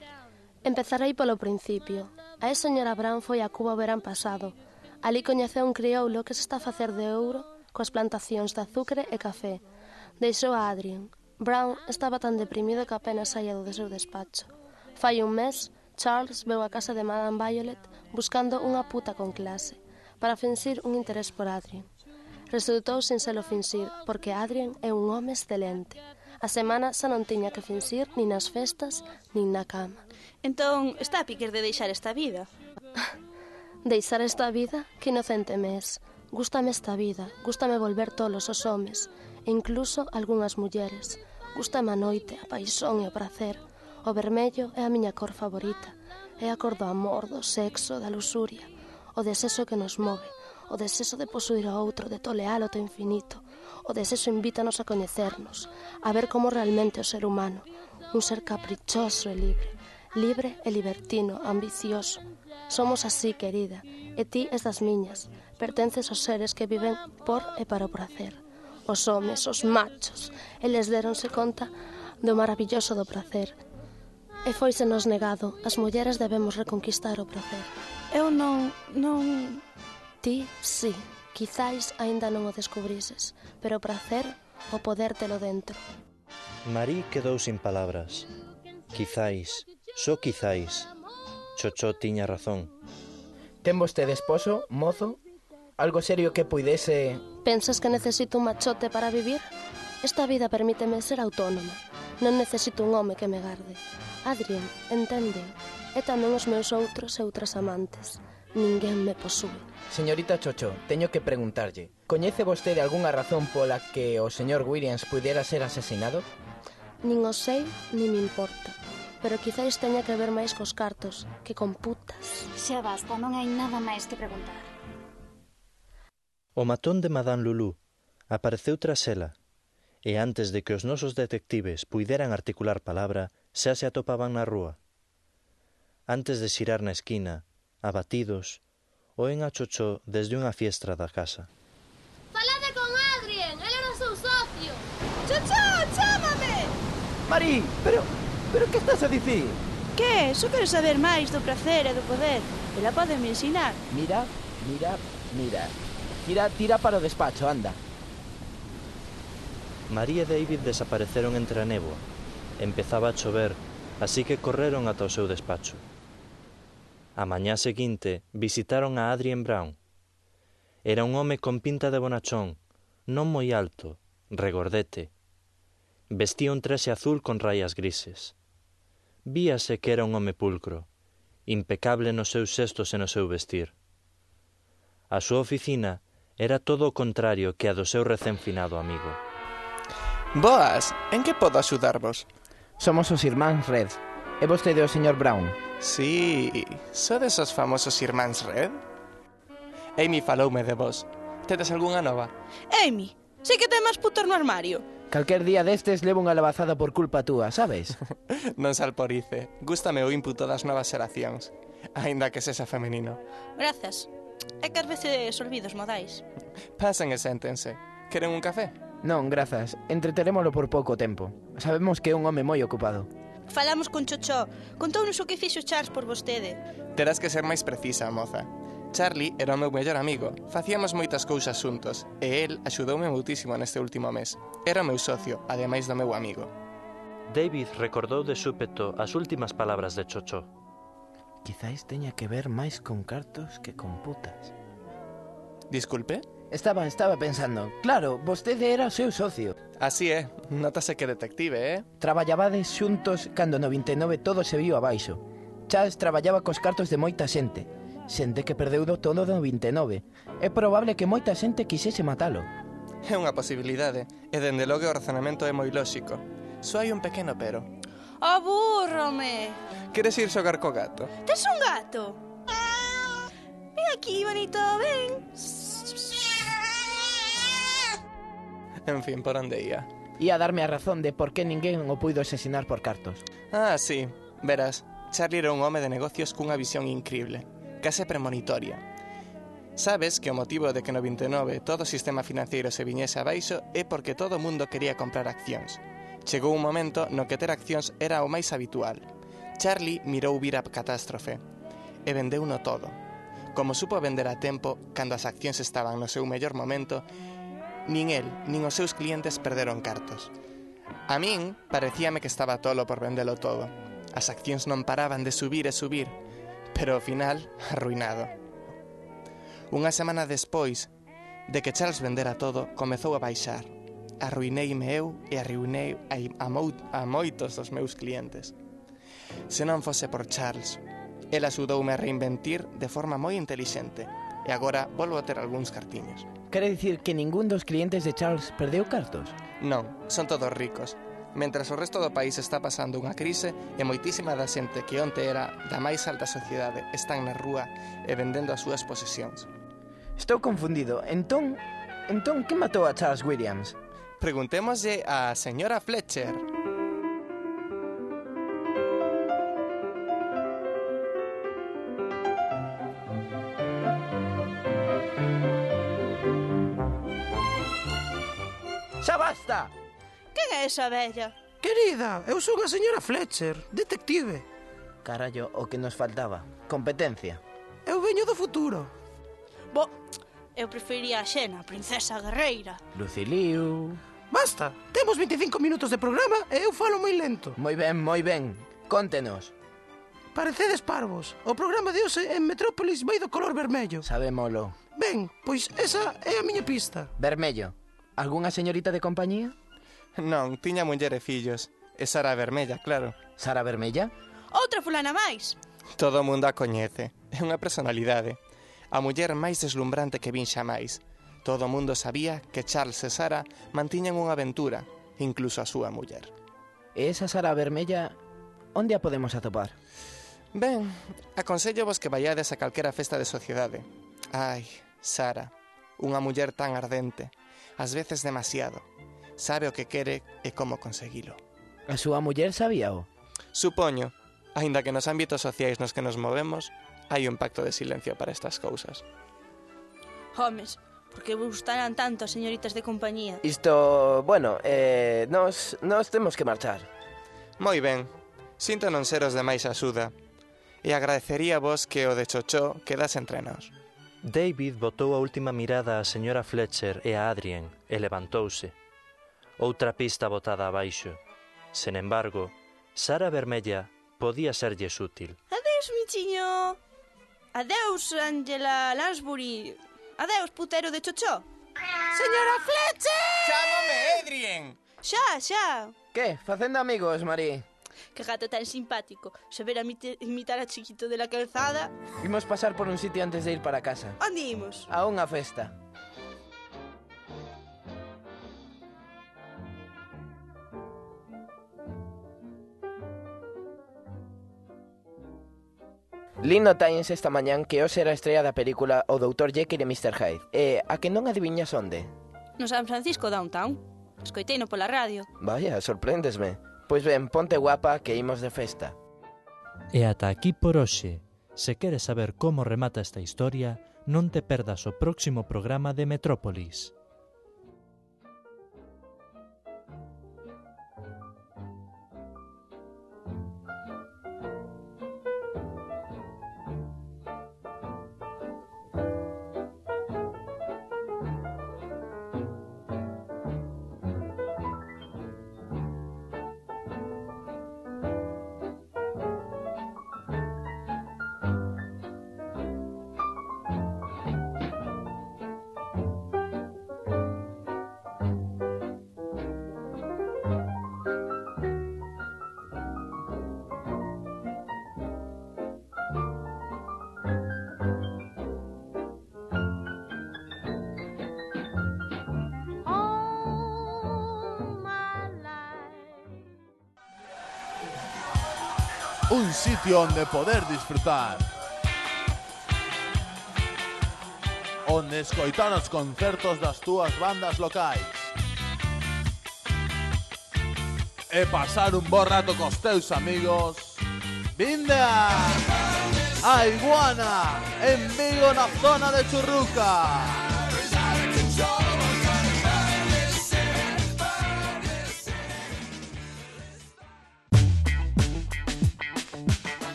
Speaker 41: Empezarei polo principio. A ex señora Brown foi a Cuba o verán pasado. Ali coñeceu un crioulo que se está a facer de ouro coas plantacións de azúcar e café. Deixou a Adrian. Brown estaba tan deprimido que apenas saía do seu despacho. Fai un mes, Charles veu a casa de Madame Violet buscando unha puta con clase para fingir un interés por Adrian. Resultou sin selo fingir, porque Adrian é un home excelente. A semana xa non tiña que fincir nin nas festas, nin na cama.
Speaker 35: Entón, está a piques de deixar esta vida? <laughs>
Speaker 41: deixar esta vida? Que inocente me es. Gústame esta vida, gústame volver tolos os homes, e incluso algunhas mulleres. Gústame a noite, a paixón e o prazer. O vermello é a miña cor favorita. É a cor do amor, do sexo, da lusuria. O desexo que nos move, o desexo de posuir ao outro, de tolear o infinito, O desexo invítanos a coñecernos, a ver como realmente o ser humano, un ser caprichoso e libre, libre e libertino, ambicioso. Somos así, querida, e ti es das miñas, pertences aos seres que viven por e para o placer. Os homes, os machos, eles deronse conta do maravilloso do placer, E foise nos negado, as mulleres debemos reconquistar o placer.
Speaker 35: Eu non, non...
Speaker 41: Ti, sí, quizáis aínda non o descubrises, pero o prazer o poder telo dentro.
Speaker 34: Marí quedou sin palabras. Quizáis, só quizáis. Chocho tiña razón.
Speaker 20: Ten vostede esposo, mozo? Algo serio que puidese...
Speaker 41: Pensas que necesito un machote para vivir? Esta vida permíteme ser autónoma. Non necesito un home que me garde. Adrián, entende, e tamén os meus outros e outras amantes ninguén me posúe.
Speaker 20: Señorita Chocho, teño que preguntarlle. Coñece vostede algunha razón pola que o señor Williams pudiera ser asesinado?
Speaker 41: Nin o sei, nin me importa. Pero quizáis teña que ver máis cos cartos que con putas.
Speaker 40: Xa basta, non hai nada máis que preguntar.
Speaker 34: O matón de Madame Lulú apareceu tras ela, e antes de que os nosos detectives puideran articular palabra, xa se atopaban na rúa. Antes de xirar na esquina, abatidos, oen a Chocho desde unha fiestra da casa.
Speaker 41: Falade con Adrien, el era seu socio.
Speaker 35: Chocho, chámame!
Speaker 20: Marí, pero, pero que estás a dicir?
Speaker 35: Que? Só quero saber máis do placer e do poder. Ela pode me ensinar.
Speaker 20: Mira, mira, mira. Tira, tira para o despacho, anda.
Speaker 34: María e David desapareceron entre a néboa. Empezaba a chover, así que correron ata o seu despacho. A mañá seguinte visitaron a Adrien Brown. Era un home con pinta de bonachón, non moi alto, regordete. Vestía un trese azul con rayas grises. Víase que era un home pulcro, impecable nos seus xestos e no seu vestir. A súa oficina era todo o contrario que a do seu recén finado amigo.
Speaker 38: Boas, en que podo axudarvos?
Speaker 20: Somos os irmáns Red, É vostede o señor Brown?
Speaker 38: Sí, sodes os famosos irmáns Red? Amy faloume de vos. Tedes algunha nova?
Speaker 35: Amy, sei que ten máis no armario.
Speaker 20: Calquer día destes levo unha lavazada por culpa túa, sabes? <laughs>
Speaker 38: non salporice. Gústame o inputo das novas xeracións. Ainda que sexa femenino.
Speaker 35: Grazas. É que ás veces olvidos modais.
Speaker 38: Pasen e séntense. Queren un café?
Speaker 20: Non, grazas. Entreterémolo por pouco tempo. Sabemos que é un home moi ocupado.
Speaker 35: Falamos con Chocho. Contounos o que fixo Charles por vostede.
Speaker 38: Terás que ser máis precisa, moza. Charlie era o meu mellor amigo. Facíamos moitas cousas xuntos e el axudoume muitísimo neste último mes. Era o meu socio, ademais do meu amigo.
Speaker 34: David recordou de súpeto as últimas palabras de Chocho.
Speaker 20: Quizáis teña que ver máis con cartos que con putas.
Speaker 38: Disculpe?
Speaker 20: Estaba, estaba pensando. Claro, vostede era o seu socio.
Speaker 38: Así é, notase que detective, eh?
Speaker 20: Traballabades xuntos cando no 29 todo se viu abaixo. Charles traballaba cos cartos de moita xente. Xente que perdeu do todo no 29. É probable que moita xente quixese matalo.
Speaker 38: É unha posibilidade, e dende logo o razonamento é moi lóxico. Só hai un pequeno pero.
Speaker 35: Abúrrome!
Speaker 38: Queres ir xogar co gato?
Speaker 35: Tes un gato? Ven aquí, bonito, ven.
Speaker 38: En fin, por onde ia?
Speaker 20: Ia darme a razón de por que ninguén o puido asesinar por cartos.
Speaker 38: Ah, sí. Verás, Charlie era un home de negocios cunha visión incrible, case premonitoria. Sabes que o motivo de que no 29 todo o sistema financeiro se viñese abaixo é porque todo o mundo quería comprar accións. Chegou un momento no que ter accións era o máis habitual. Charlie mirou vir a catástrofe e vendeu no todo. Como supo vender a tempo, cando as accións estaban no seu mellor momento, nin el nin os seus clientes perderon cartos. A min parecíame que estaba tolo por vendelo todo. As accións non paraban de subir e subir, pero ao final arruinado. Unha semana despois de que Charles vendera todo, comezou a baixar. Arruineime eu e arruinei a, mo a moitos dos meus clientes. Se non fose por Charles, el axudoume a reinventir de forma moi intelixente e agora volvo a ter algúns cartiños.
Speaker 20: Quere dicir que ningún dos clientes de Charles perdeu cartos?
Speaker 38: Non, son todos ricos. Mentras o resto do país está pasando unha crise e moitísima da xente que onte era da máis alta sociedade están na rúa e vendendo as súas posesións.
Speaker 20: Estou confundido. Entón, entón que matou a Charles Williams?
Speaker 38: Preguntémoslle a señora Fletcher.
Speaker 35: esa vella?
Speaker 42: Querida, eu son a señora Fletcher, detective.
Speaker 20: Carallo, o que nos faltaba. Competencia.
Speaker 42: Eu veño do futuro.
Speaker 35: Bo, eu prefería a Xena, princesa guerreira.
Speaker 20: Luciliu...
Speaker 42: Basta, temos 25 minutos de programa e eu falo moi lento.
Speaker 20: Moi ben, moi ben. Contenos.
Speaker 42: Parecedes parvos. O programa de hoxe en Metrópolis vai do color vermello.
Speaker 20: Sabémolo.
Speaker 42: Ben, pois esa é a miña pista.
Speaker 20: Vermello. Algúnha señorita de compañía? <laughs>
Speaker 38: Non, tiña muller e fillos. E Sara Vermella, claro.
Speaker 20: Sara Vermella?
Speaker 35: Outra fulana máis.
Speaker 38: Todo o mundo a coñece. É unha personalidade. A muller máis deslumbrante que vin xa máis. Todo o mundo sabía que Charles e Sara mantiñan unha aventura, incluso a súa muller.
Speaker 20: E esa Sara Vermella, onde a podemos atopar?
Speaker 38: Ben, aconsello vos que vayades a calquera festa de sociedade. Ai, Sara, unha muller tan ardente, ás veces demasiado sabe o que quere e como conseguilo.
Speaker 20: A súa muller sabíao?
Speaker 38: Supoño, aínda que nos ámbitos sociais nos que nos movemos, hai un pacto de silencio para estas cousas.
Speaker 35: Homes, porque gustarán tanto as señoritas de compañía.
Speaker 43: Isto, bueno, eh, nos, nos temos que marchar.
Speaker 38: Moi ben, sinto non seros de máis axuda, e agradecería vos que o de Chochó quedase entre nós.
Speaker 44: David botou a última mirada á señora Fletcher e a Adrien e levantouse. Outra pista botada abaixo. Sen embargo, Sara Vermella podía serlles útil.
Speaker 35: Adeus, michiño. Adeus, Angela Lansbury. Adeus, putero de Chochó.
Speaker 42: Señora Fletcher!
Speaker 38: Chámame Adrien!
Speaker 35: Xa, xa.
Speaker 20: Que, facendo amigos, Marí?
Speaker 35: Que gato tan simpático. Saber imitar a chiquito de la calzada.
Speaker 20: Imos pasar por un sitio antes de ir para casa.
Speaker 35: Onde imos?
Speaker 20: A unha festa. Lindo Times esta mañán que hoxe era a estrella da película O Doutor Jekyll e Mr. Hyde. E a que non adiviñas onde?
Speaker 35: No San Francisco Downtown. Escoiteino pola radio.
Speaker 20: Vaya, sorprendesme. Pois ben, ponte guapa que imos de festa.
Speaker 44: E ata aquí por hoxe. Se queres saber como remata esta historia, non te perdas o próximo programa de Metrópolis.
Speaker 45: Un sitio onde poder disfrutar. Onde escoitar os concertos das túas bandas locais. E pasar un bo rato cos teus amigos. Vinde a... a Iguana, en Vigo na zona de Churruca.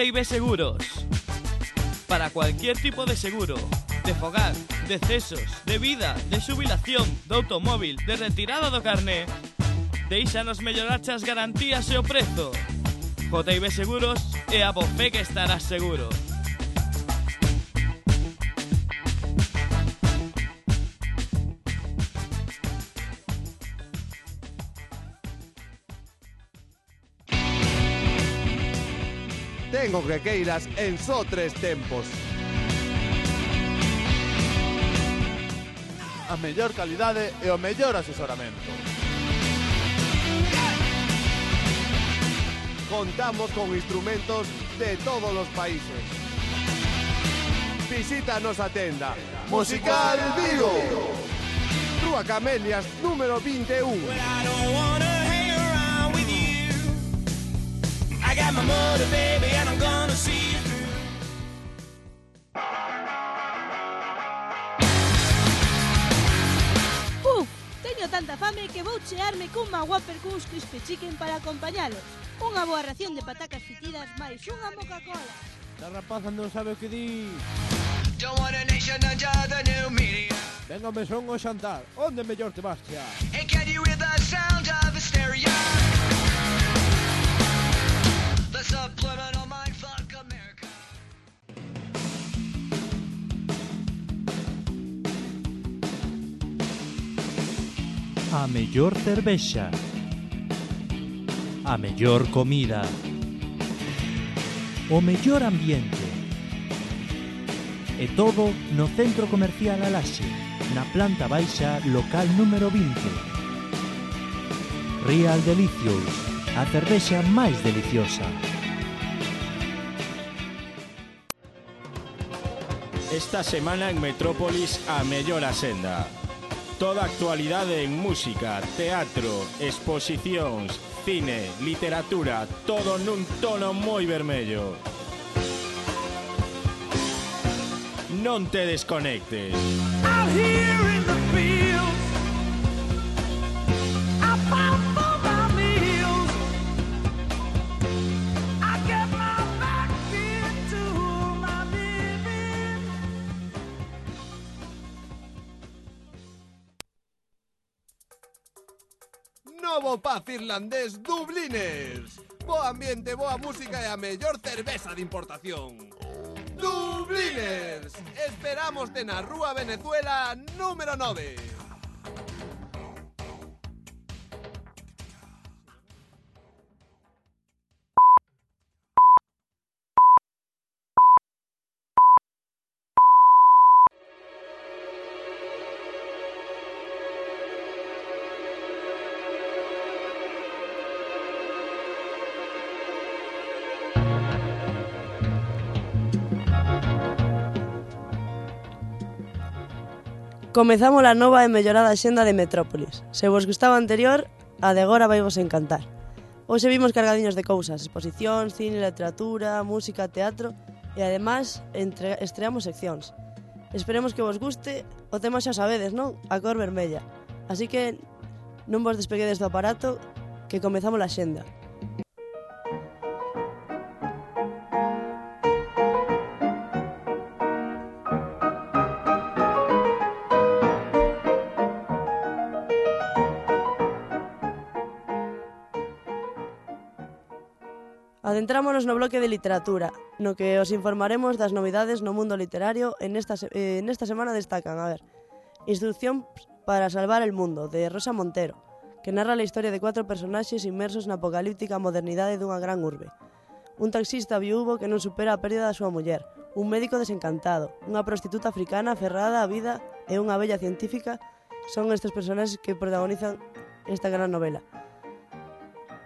Speaker 28: JB Seguros. Para cualquier tipo de seguro, de fogar, de cesos, de vida, de xubilación, de automóvil, de retirada do carné, deixanos mellorar as garantías e o prezo. JB Seguros é a que estarás seguro.
Speaker 45: Tengo que queiras en só tres tempos. A mellor calidade e o mellor asesoramento. Contamos con instrumentos de todos os países. Visita a tenda Musical Vigo. Rúa Camelias, número 21.
Speaker 39: got my motor, baby, and I'm gonna see you through.
Speaker 35: Uf, teño tanta fame que vou chearme cunha Whopper cuns crispy chicken para acompañalos. Unha boa ración de patacas fitidas máis unha Coca-Cola.
Speaker 42: La rapaza non sabe o que di.
Speaker 39: Don't want a nation under the new media.
Speaker 42: Venga, o xantar. Onde mellor te vas, xa?
Speaker 39: And can you hear the sound of hysteria?
Speaker 34: A mellor cervexa. A mellor comida. O mellor ambiente. E todo no Centro Comercial Alaxe Na planta baixa local número 20 Real Delicious A cervexa máis deliciosa.
Speaker 46: Esta semana en Metrópolis a mellor asenda. Toda a actualidade en música, teatro, exposicións, cine, literatura, todo nun tono moi vermello. Non te desconectes.
Speaker 45: Novo paz irlandés Dubliners. Bo ambiente, boa música e a mellor cerveza de importación. Dubliners. Esperamos na Rúa Venezuela número 9.
Speaker 21: Comezamos a nova e mellorada xenda de Metrópolis. Se vos gustaba anterior, a de agora vai vos encantar. Hoxe vimos cargadiños de cousas, exposicións, cine, literatura, música, teatro e ademais entre, estreamos seccións. Esperemos que vos guste, o tema xa sabedes, non? A cor vermella. Así que non vos despeguedes do aparato que comezamos a xenda. Adentrámonos no bloque de literatura, no que os informaremos das novidades no mundo literario en esta, eh, en esta semana destacan, a ver, Instrucción para salvar el mundo, de Rosa Montero, que narra a historia de cuatro personaxes inmersos na apocalíptica modernidade dunha gran urbe. Un taxista viúvo que non supera a pérdida da súa muller, un médico desencantado, unha prostituta africana aferrada á vida e unha bella científica son estes personaxes que protagonizan esta gran novela.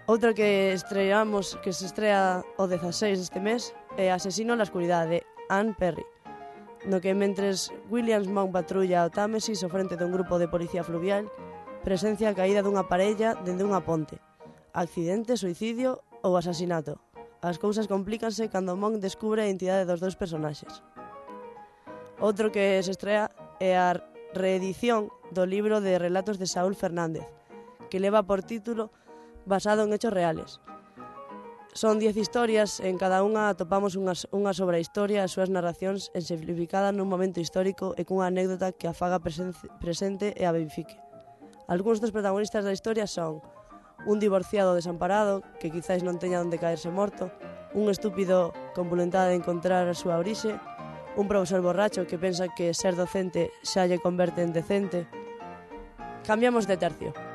Speaker 21: Outra que estreamos, que se estrea o 16 deste mes é Asesino na Escuridade, de Anne Perry no que mentres Williams mount patrulla o Támesis ao frente dun grupo de policía fluvial, presencia a caída dunha parella dende unha ponte, accidente, suicidio ou asasinato. As cousas complícanse cando Monk descubre a entidade dos dous personaxes. Outro que se estrea é a reedición do libro de relatos de Saúl Fernández, que leva por título basado en hechos reales. Son diez historias, en cada unha atopamos unhas, unha sobre a historia e as súas narracións ensimplificadas nun momento histórico e cunha anécdota que a faga presente e a verifique. Algúns dos protagonistas da historia son un divorciado desamparado que quizáis non teña onde caerse morto, un estúpido con voluntad de encontrar a súa orixe, un profesor borracho que pensa que ser docente xa lle converte en decente. Cambiamos de tercio.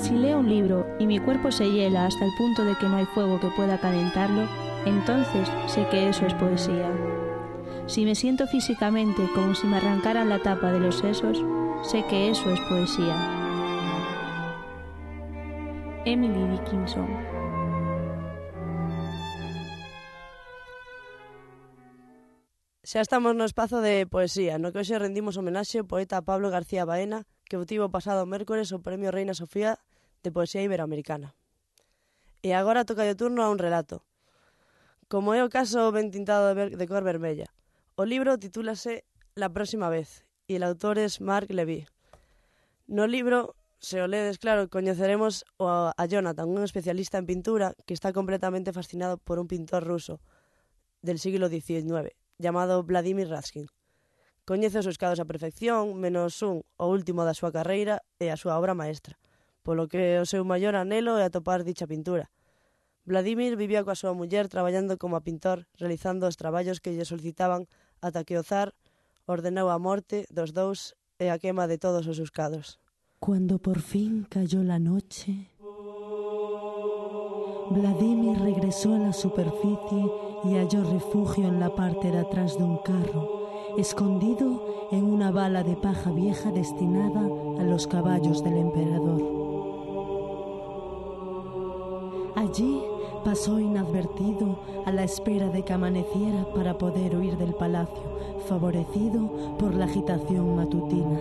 Speaker 47: Si leo un libro y mi cuerpo se hiela hasta el punto de que no hay fuego que pueda calentarlo, entonces sé que eso es poesía. Si me siento físicamente como si me arrancaran la tapa de los sesos, sé que eso es poesía. Emily Dickinson
Speaker 21: Xa estamos no espazo de poesía, no que hoxe rendimos homenaxe ao poeta Pablo García Baena, que obtivo pasado mércores o Premio Reina Sofía de poesía iberoamericana. E agora toca o turno a un relato, como é o caso ben tintado de, de cor vermella. O libro titúlase La próxima vez e el autor é Marc Levy. No libro, se o ledes claro, coñeceremos a Jonathan, un especialista en pintura que está completamente fascinado por un pintor ruso del siglo XIX, llamado Vladimir Raskin. Coñece os seus cados a perfección, menos un, o último da súa carreira e a súa obra maestra – polo que o seu maior anelo é atopar dicha pintura. Vladimir vivía coa súa muller traballando como pintor, realizando os traballos que lle solicitaban ata que o zar ordenou a morte dos dous e a quema de todos os seus.
Speaker 48: Cuando por fin cayó la noche, Vladimir regresó a la superficie y halló refugio en la parte de atrás de un carro, escondido en una bala de paja vieja destinada a los caballos del emperador. Allí pasó inadvertido a la espera de que amaneciera para poder huir del palacio, favorecido por la agitación matutina.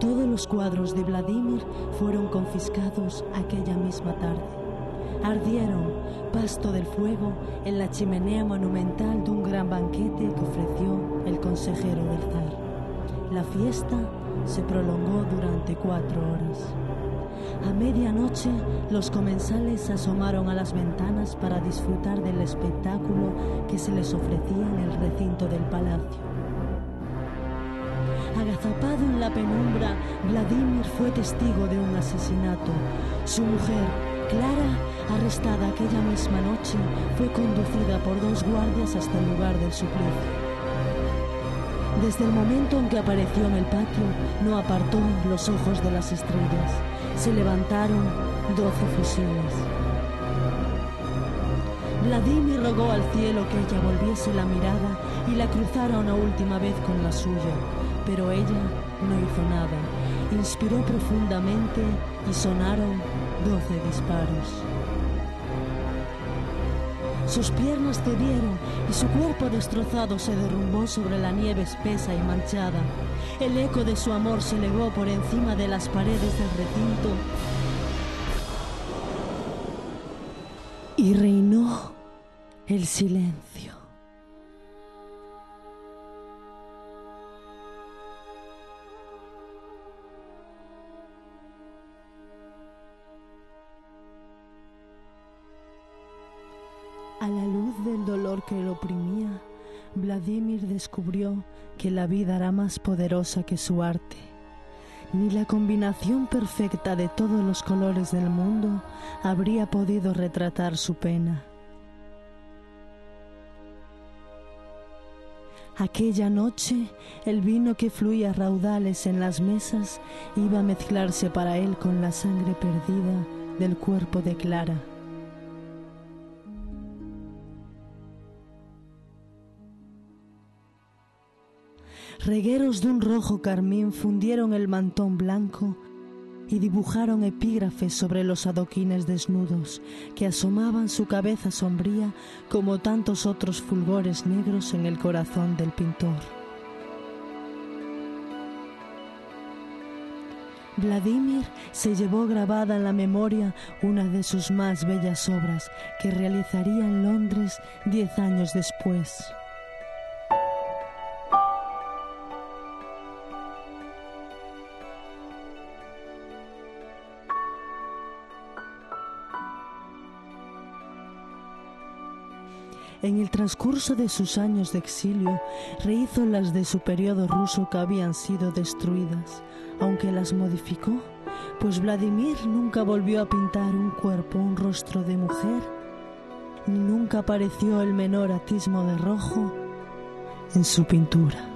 Speaker 48: Todos los cuadros de Vladimir fueron confiscados aquella misma tarde ardieron pasto del fuego en la chimenea monumental de un gran banquete que ofreció el consejero del zar. La fiesta se prolongó durante cuatro horas. A medianoche los comensales asomaron a las ventanas para disfrutar del espectáculo que se les ofrecía en el recinto del palacio. Agazapado en la penumbra, Vladimir fue testigo de un asesinato. Su mujer, Clara, arrestada aquella misma noche, fue conducida por dos guardias hasta el lugar del suplicio. Desde el momento en que apareció en el patio, no apartó los ojos de las estrellas. Se levantaron doce fusiles. Vladimir rogó al cielo que ella volviese la mirada y la cruzara una última vez con la suya, pero ella no hizo nada. Inspiró profundamente y sonaron doce disparos. Sus piernas cedieron y su cuerpo destrozado se derrumbó sobre la nieve espesa y manchada. El eco de su amor se elevó por encima de las paredes del recinto y reinó el silencio. Vladimir descubrió que la vida era más poderosa que su arte. Ni la combinación perfecta de todos los colores del mundo habría podido retratar su pena. Aquella noche, el vino que fluía raudales en las mesas iba a mezclarse para él con la sangre perdida del cuerpo de Clara. Regueros de un rojo carmín fundieron el mantón blanco y dibujaron epígrafes sobre los adoquines desnudos que asomaban su cabeza sombría como tantos otros fulgores negros en el corazón del pintor. Vladimir se llevó grabada en la memoria una de sus más bellas obras que realizaría en Londres diez años después. En el transcurso de sus años de exilio, rehizo las de su periodo ruso que habían sido destruidas, aunque las modificó, pues Vladimir nunca volvió a pintar un cuerpo, un rostro de mujer, ni nunca apareció el menor atismo de rojo en su pintura.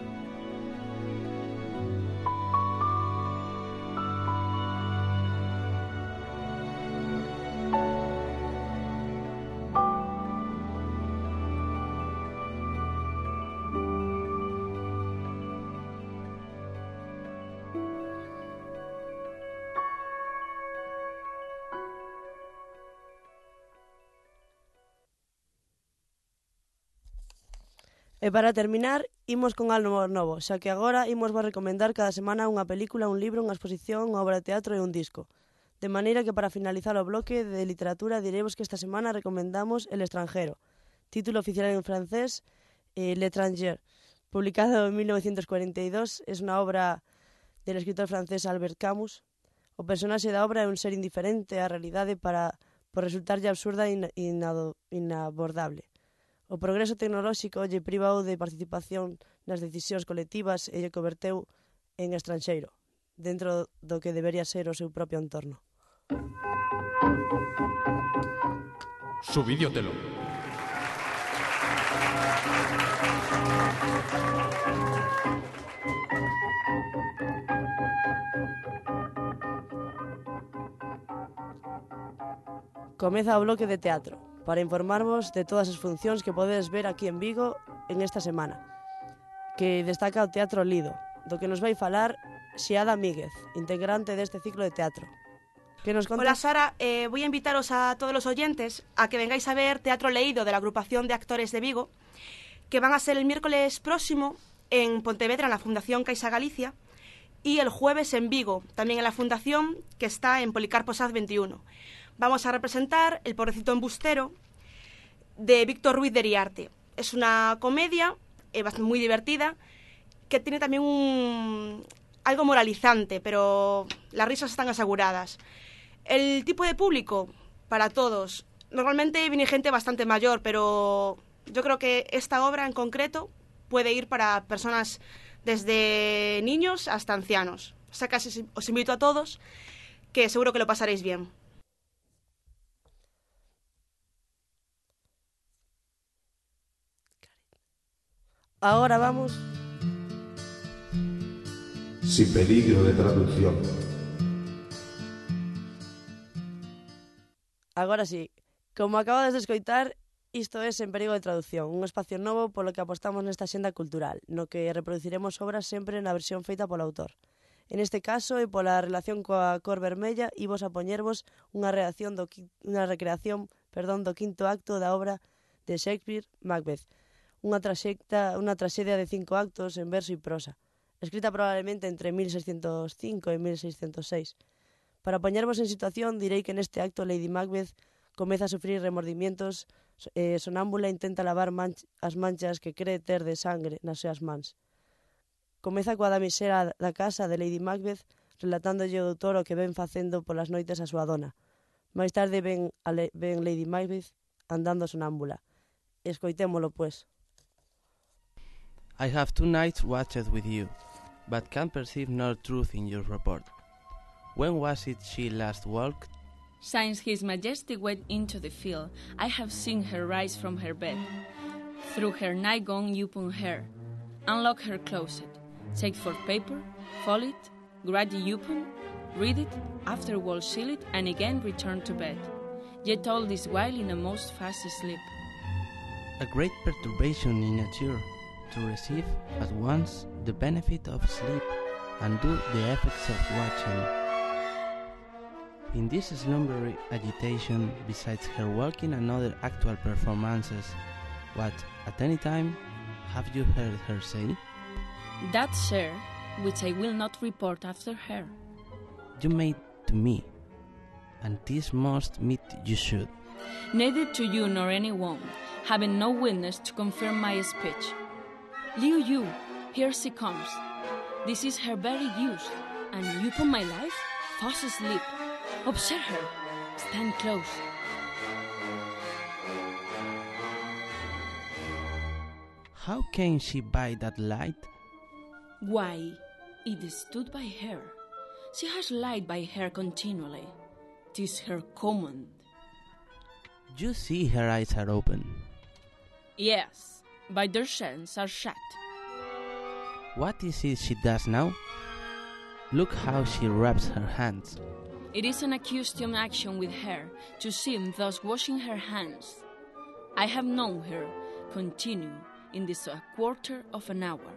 Speaker 21: E para terminar, imos con algo novo, xa que agora imos vos recomendar cada semana unha película, un libro, unha exposición, unha obra de teatro e un disco. De maneira que para finalizar o bloque de literatura diremos que esta semana recomendamos El extranjero, título oficial en francés eh, L'Étranger, publicado en 1942, es unha obra del escritor francés Albert Camus. O personaxe da obra é un ser indiferente á realidade para por resultarlle absurda e inabordable. O progreso tecnolóxico lle privou de participación nas decisións colectivas e lle converteu en estranxeiro, dentro do que debería ser o seu propio entorno.
Speaker 49: Subídiotelo.
Speaker 21: Comeza o bloque de teatro. Para informarvos de todas as funcións que podedes ver aquí en Vigo en esta semana, que destaca o Teatro Lido, do que nos vai falar Xiada Míguez, integrante deste ciclo de teatro. Que nos?
Speaker 50: Hola Sara, eh, voy a invitaros a todos los oyentes a que vengáis a ver Teatro Leído de la agrupación de actores de Vigo, que van a ser el miércoles próximo en Pontevedra, en la Fundación Caixa Galicia, y el jueves en Vigo, también en la Fundación, que está en Policarpo Saz 21. Vamos a representar El pobrecito embustero de Víctor Ruiz de Riarte. Es una comedia eh, muy divertida que tiene también un algo moralizante, pero las risas están aseguradas. El tipo de público, para todos. Normalmente viene gente bastante mayor, pero yo creo que esta obra en concreto puede ir para personas desde niños hasta ancianos. O sea, casi os invito a todos, que seguro que lo pasaréis bien.
Speaker 21: Ahora vamos.
Speaker 51: Sin peligro de traducción.
Speaker 21: Agora sí, como acabades de escoitar, isto é Sen Perigo de Traducción, un espacio novo polo que apostamos nesta xenda cultural, no que reproduciremos obras sempre na versión feita polo autor. En este caso, e pola relación coa cor vermella, imos a poñervos unha, reacción do, unha recreación perdón, do quinto acto da obra de Shakespeare, Macbeth, unha, traxecta, unha traxedia de cinco actos en verso e prosa, escrita probablemente entre 1605 e 1606. Para poñervos en situación, direi que neste acto Lady Macbeth comeza a sufrir remordimientos eh, sonámbula intenta lavar manch as manchas que cree ter de sangre nas súas mans. Comeza coa damisera da casa de Lady Macbeth relatándolle o doutor o que ven facendo polas noites a súa dona. Máis tarde ven, a le ven Lady Macbeth andando sonámbula. Escoitémolo, pois. Pues.
Speaker 52: I have two nights watched with you, but can perceive no truth in your report. When was it she last walked?
Speaker 53: Since His Majesty went into the field, I have seen her rise from her bed. Through her nightgown upon her, unlock her closet, take forth paper, fold it, it open, read it, afterward seal it, and again return to bed. Yet all this while in a most fast sleep.
Speaker 52: A great perturbation in nature to receive at once the benefit of sleep and do the effects of watching. In this slumbery agitation, besides her walking and other actual performances, what, at any time, have you heard her say?
Speaker 53: That, sir, which I will not report after her.
Speaker 52: You made to me, and this must meet you should.
Speaker 53: Neither to you nor anyone, having no witness to confirm my speech. Liu Yu, here she comes. This is her very use, and you put my life fast asleep. Observe her. Stand close.
Speaker 52: How came she by that light?
Speaker 53: Why, it stood by her. She has light by her continually. Tis her command.
Speaker 52: You see her eyes are open.
Speaker 53: Yes, but their senses are shut.
Speaker 52: What is it she does now? Look how she rubs her hands.
Speaker 53: It is an accustomed action with her to seem thus washing her hands. I have known her continue in this a quarter of an hour.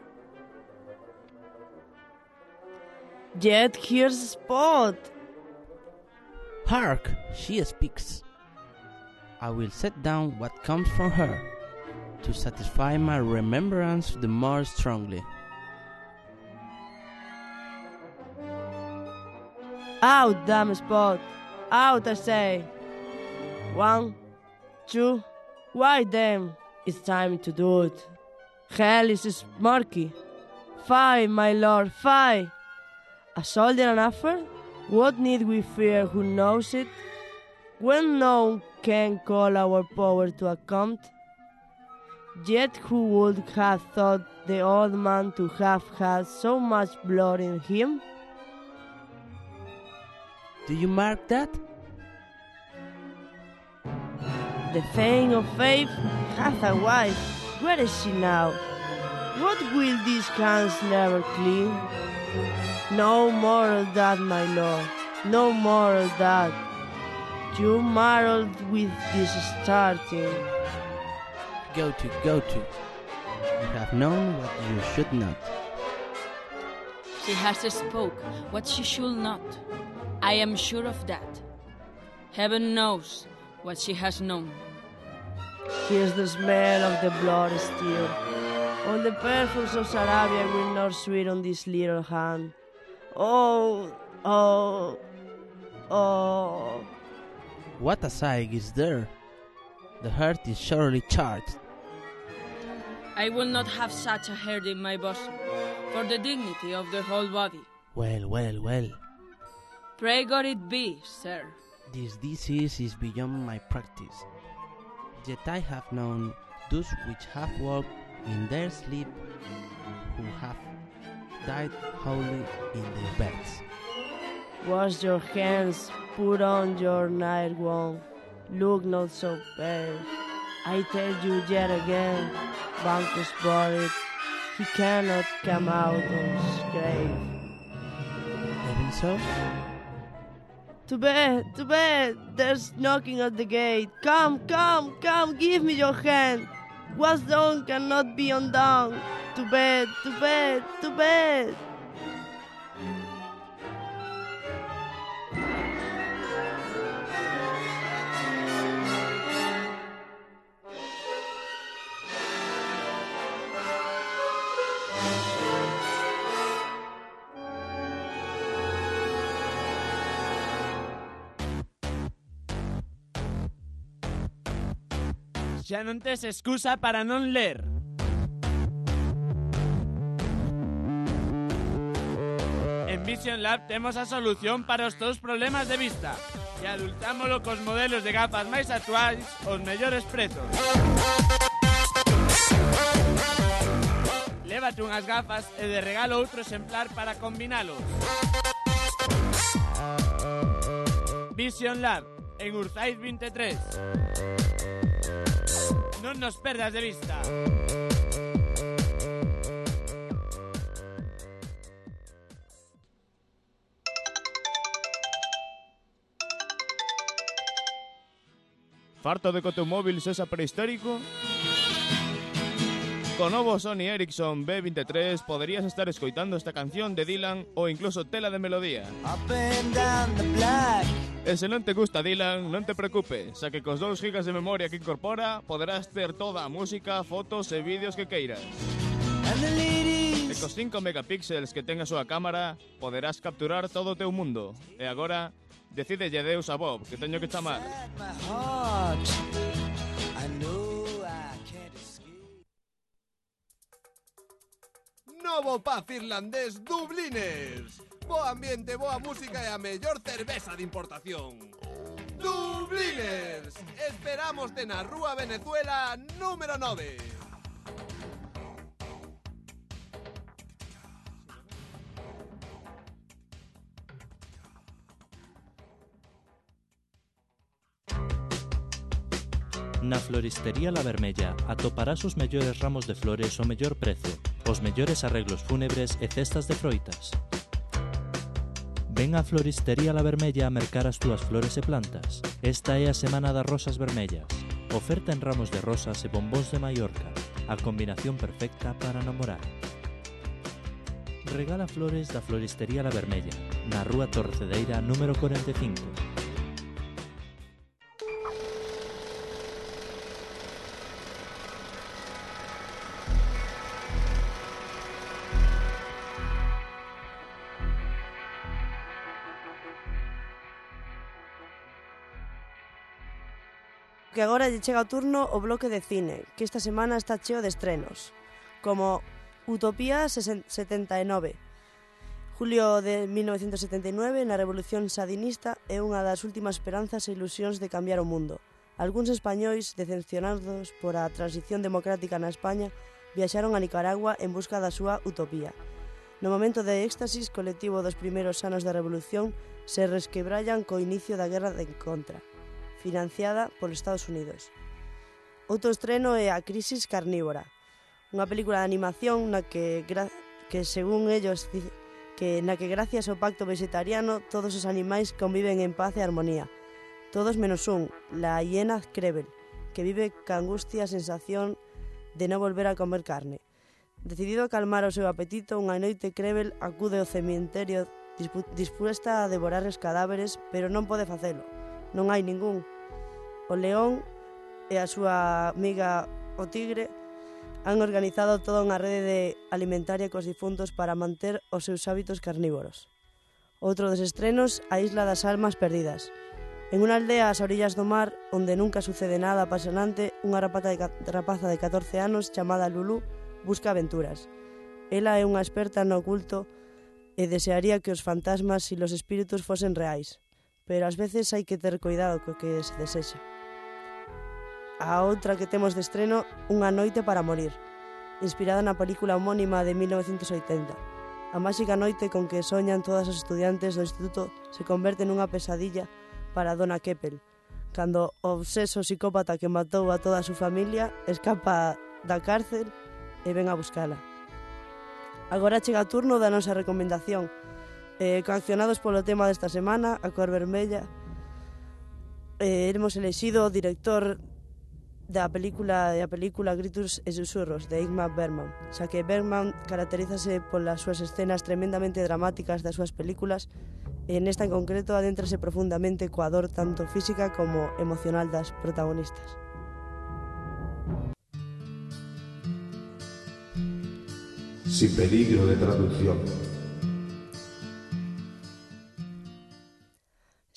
Speaker 21: Yet here's a Spot.
Speaker 52: Hark! She speaks. I will set down what comes from her to satisfy my remembrance the more strongly.
Speaker 21: Out, damn Spot. Out, I say. One, two, why then? It's time to do it. Hell is smarky. Fie, my lord, fie! A soldier an offer? What need we fear who knows it? When none can call our power to account? Yet who would have thought the old man to have had so much blood in him?
Speaker 52: Do you mark that?
Speaker 21: The thing of faith hath a wife. Where is she now? What will these hands never clean? No more of that, my lord. No more of that. You marred with this starting.
Speaker 52: Go to, go to. You have known what you should not.
Speaker 53: She has spoke what she should not. I am sure of that. Heaven knows what she has known.
Speaker 21: Here's the smell of the blood still. All the perfumes of Sarabia will not sweet on this little hand. Oh, oh, oh.
Speaker 52: What a sight is there! The heart is surely charged.
Speaker 53: I will not have such a hurt in my bosom, for the dignity of the whole body.
Speaker 52: Well, well, well.
Speaker 53: Pray God it be, sir.
Speaker 52: This disease is beyond my practice. Yet I have known those which have walked in their sleep, who have died wholly in their beds.
Speaker 21: Wash your hands, put on your night gown. Look not so pale. I tell you yet again, Banco's buried. He cannot come out of his grave.
Speaker 52: Even so?
Speaker 21: To bed, to bed! There's knocking at the gate. Come, come, come, give me your hand. What's done cannot be undone. To bed, to bed, to bed!
Speaker 28: Xa non tes excusa para non ler. En Vision Lab temos a solución para os teus problemas de vista e adultámolo cos modelos de gafas máis actuais os mellores prezos. Lévate unhas gafas e de regalo outro exemplar para combinalos. Vision Lab, en Urzaiz 23. Non nos perdas de vista. Farto de que o teu móvil sexa prehistórico? Co novo Sony Ericsson B23 poderías estar escoitando esta canción de Dylan ou incluso tela de melodía. E se non te gusta Dylan, non te preocupes, xa que cos 2 gigas de memoria que incorpora poderás ter toda a música, fotos e vídeos que queiras. E cos 5 megapíxeles que ten a súa cámara poderás capturar todo o teu mundo. E agora, decídelle Deus a Bob, que teño que chamar.
Speaker 54: Novo paz irlandés Dublines. bo ambiente, boa música e a mellor cerveza de importación. Dubliners! Esperamos na Rúa Venezuela número 9.
Speaker 34: Na Floristería La Vermella atoparás os mellores ramos de flores ao mellor prezo, os mellores arreglos fúnebres e cestas de froitas. Ven á Floristería La Vermella a mercar as túas flores e plantas. Esta é a Semana das Rosas Vermellas. Oferta en ramos de rosas e bombóns de Mallorca. A combinación perfecta para namorar. Regala flores da Floristería La Vermella, na Rúa Torcedeira número 45.
Speaker 21: que agora lle chega o turno o bloque de cine, que esta semana está cheo de estrenos, como Utopía 79, Julio de 1979, na Revolución Sadinista, é unha das últimas esperanzas e ilusións de cambiar o mundo. Alguns españois, decepcionados por a transición democrática na España, viaxaron a Nicaragua en busca da súa utopía. No momento de éxtasis colectivo dos primeiros anos da Revolución, se resquebrallan co inicio da Guerra de Contra financiada polos Estados Unidos. Outro estreno é A Crisis Carnívora, unha película de animación na que, que según ellos, que na que gracias ao pacto vegetariano todos os animais conviven en paz e armonía. Todos menos un, la hiena Krebel, que vive ca angustia a sensación de non volver a comer carne. Decidido a calmar o seu apetito, unha noite Krebel acude ao cementerio dispuesta a devorar os cadáveres, pero non pode facelo, non hai ningún. O león e a súa amiga o tigre han organizado toda unha rede de alimentaria cos difuntos para manter os seus hábitos carnívoros. Outro dos estrenos, a Isla das Almas Perdidas. En unha aldea ás orillas do mar, onde nunca sucede nada apasionante, unha rapata de, rapaza de 14 anos chamada Lulu busca aventuras. Ela é unha experta no oculto e desearía que os fantasmas e os espíritus fosen reais pero ás veces hai que ter cuidado co que se desexa. A outra que temos de estreno, Unha noite para morir, inspirada na película homónima de 1980. A máxica noite con que soñan todas as estudiantes do instituto se converte nunha pesadilla para Dona Keppel, cando o obseso psicópata que matou a toda a súa familia escapa da cárcel e ven a buscala. Agora chega a turno da nosa recomendación, eh, coaccionados polo tema desta semana, a cor vermella, eh, hemos elexido o director da película da película Gritos e susurros de Ingmar Bergman, xa que Bergman caracterízase polas súas escenas tremendamente dramáticas das súas películas e nesta en concreto adéntrase profundamente coa dor tanto física como emocional das protagonistas.
Speaker 51: Sin peligro de traducción.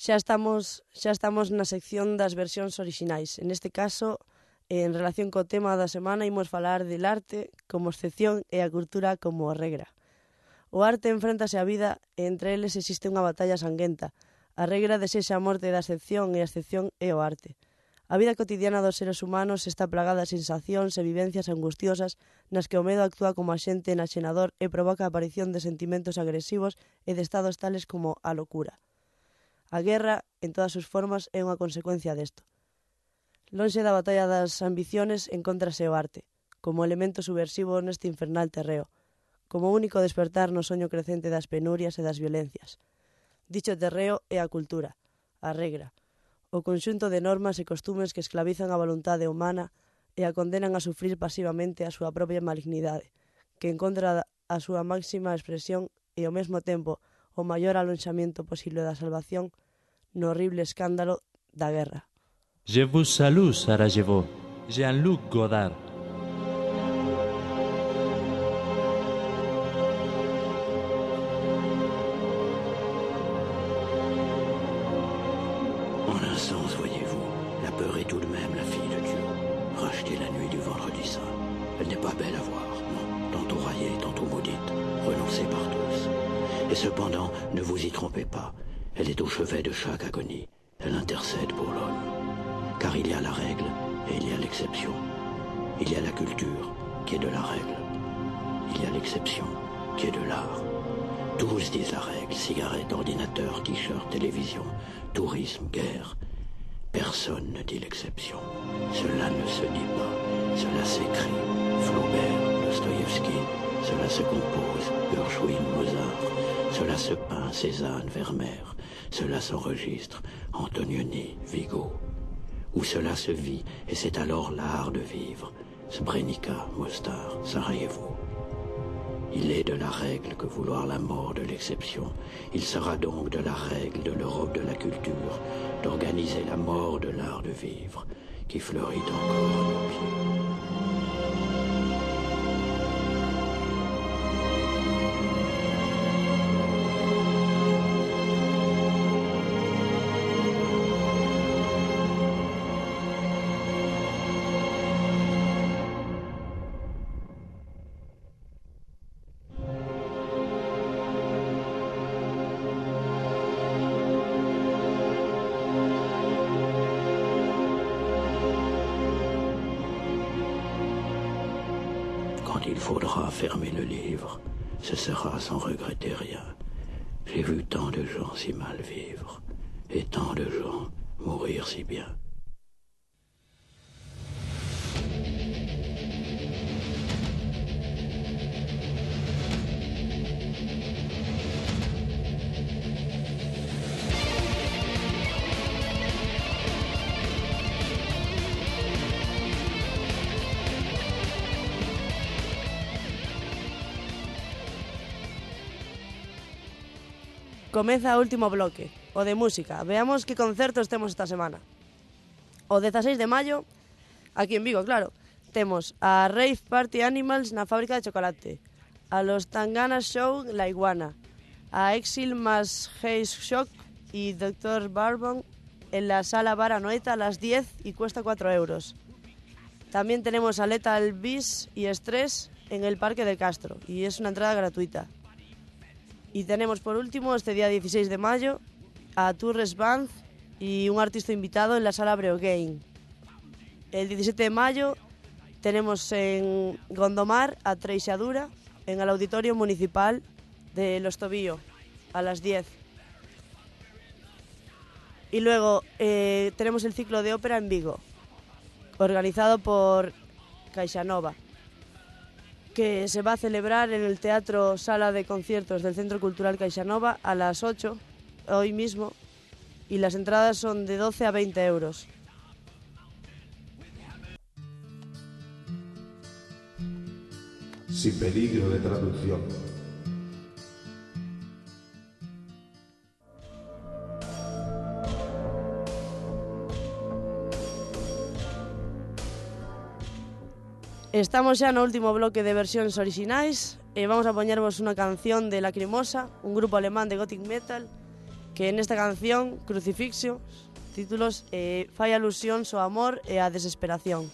Speaker 21: Xa estamos, xa estamos na sección das versións orixinais. En este caso, en relación co tema da semana, imos falar del arte como excepción e a cultura como regra. O arte enfrentase á vida e entre eles existe unha batalla sanguenta. A regra desexa a morte da excepción e a excepción é o arte. A vida cotidiana dos seres humanos está plagada de sensacións e vivencias angustiosas nas que o medo actúa como axente enaxenador e provoca a aparición de sentimentos agresivos e de estados tales como a locura. A guerra, en todas as formas, é unha consecuencia desto. Lonxe da batalla das ambiciones encontrase o arte, como elemento subversivo neste infernal terreo, como único despertar no soño crecente das penurias e das violencias. Dicho terreo é a cultura, a regra, o conxunto de normas e costumes que esclavizan a voluntade humana e a condenan a sufrir pasivamente a súa propia malignidade, que encontra a súa máxima expresión e ao mesmo tempo o maior alonxamento posible da salvación no horrible escándalo da guerra.
Speaker 55: Je vous salue, Sarajevo. Jean-Luc Godard.
Speaker 56: De la culture d'organiser la mort de l'art de vivre qui fleurit encore à nos pieds.
Speaker 21: Comeza o último bloque, o de música. Veamos que concertos temos esta semana. O 16 de maio, aquí en Vigo, claro, temos a Rave Party Animals na fábrica de chocolate, a los Tangana Show La Iguana, a Exil más Haze Shock y Dr. Barbon en la sala Bar Anoeta a las 10 y cuesta 4 euros. También tenemos a Lethal Beast y Stress en el Parque de Castro y es una entrada gratuita. Y tenemos por último este día 16 de mayo a Tourres Band y un artista invitado en la sala Breogain. El 17 de mayo tenemos en Gondomar a Treixadura en el Auditorio Municipal de Los Tobillo a las 10. Y luego eh, tenemos el ciclo de ópera en Vigo, organizado por Caixanova que se va a celebrar en el Teatro Sala de Conciertos del Centro Cultural Caixanova a las 8, hoy mismo, y las entradas son de 12 a 20 euros.
Speaker 54: Sin peligro de traducción.
Speaker 21: Estamos xa no último bloque de versións orixinais e eh, vamos a poñervos unha canción de Lacrimosa, un grupo alemán de gothic metal, que nesta canción, Crucifixio, títulos, eh, fai alusións ao amor eh, e á desesperación.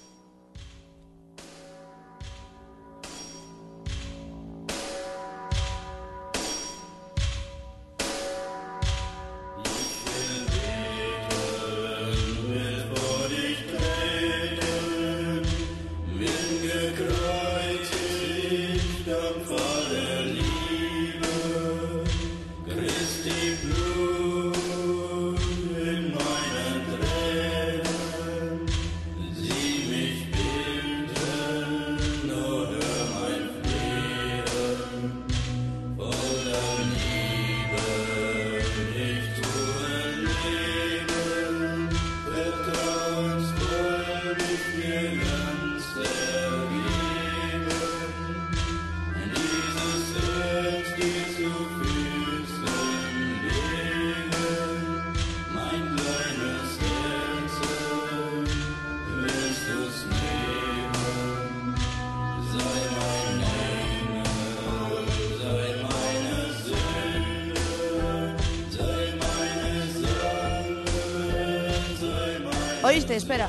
Speaker 21: Oíste, espera.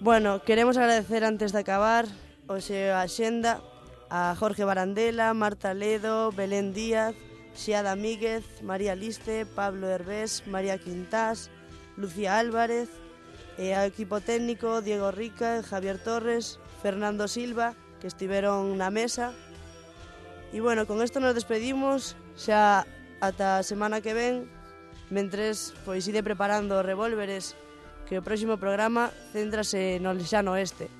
Speaker 21: Bueno, queremos agradecer antes de acabar hoxe a Xenda, a Jorge Barandela, Marta Ledo, Belén Díaz, Xiada Míguez, María Liste, Pablo Herbés, María Quintás, Lucía Álvarez, e ao equipo técnico Diego Rica, Javier Torres, Fernando Silva, que estiveron na mesa, E bueno, con isto nos despedimos xa ata a semana que ven mentres pois ide preparando revólveres que o próximo programa céntrase no lexano oeste.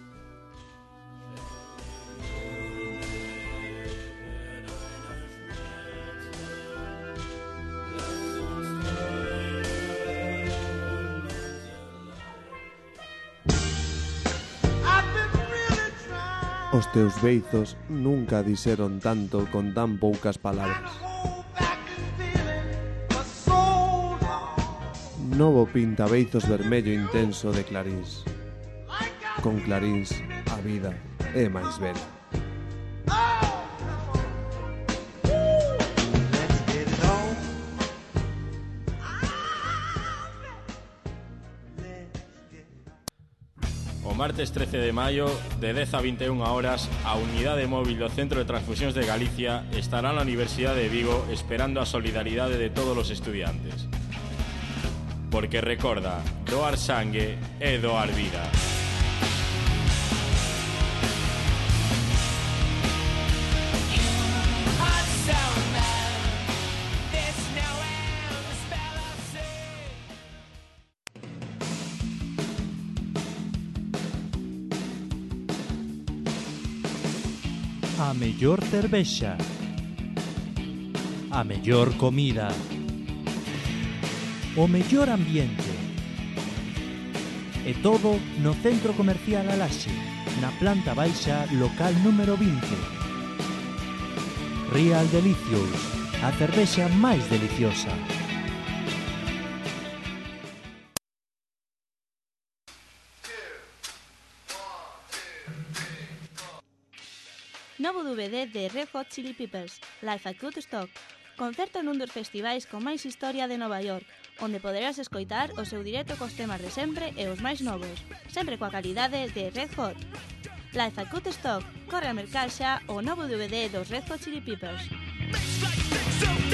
Speaker 54: Os teus beizos nunca dixeron tanto con tan poucas palabras. Novo pinta beizos vermello intenso de Clarís. Con Clarís, a vida é máis bela.
Speaker 46: Martes 13 de maio, de 10 a 21 horas, a unidade móvil do Centro de Transfusións de Galicia estará na Universidade de Vigo esperando a solidaridade de todos os estudiantes. Porque recorda, doar sangue é doar vida.
Speaker 34: mellor cervexa, a mellor comida, o mellor ambiente. E todo no Centro Comercial Alaxe, na planta baixa local número 20. Real Delicious, a cervexa máis deliciosa.
Speaker 35: Novo DVD de Red Hot Chili Peppers, Life at Woodstock, concerto nun dos festivais con máis historia de Nova York, onde poderás escoitar o seu directo cos temas de sempre e os máis novos, sempre coa calidade de Red Hot. Life at Woodstock corre a mercar xa o novo DVD dos Red Hot Chili Peppers.
Speaker 57: Like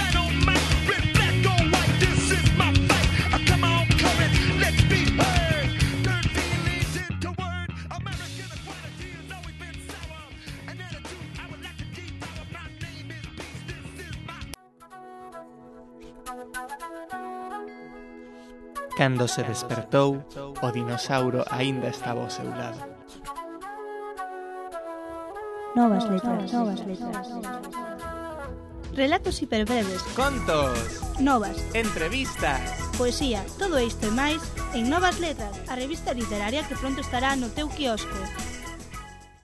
Speaker 57: Cando se despertou, o dinosauro aínda estaba ao seu lado.
Speaker 35: Novas letras, novas letras. Relatos hiperbreves.
Speaker 57: Contos.
Speaker 35: Novas.
Speaker 57: Entrevistas.
Speaker 35: Poesía, todo isto e máis en Novas Letras, a revista literaria que pronto estará no teu quiosco.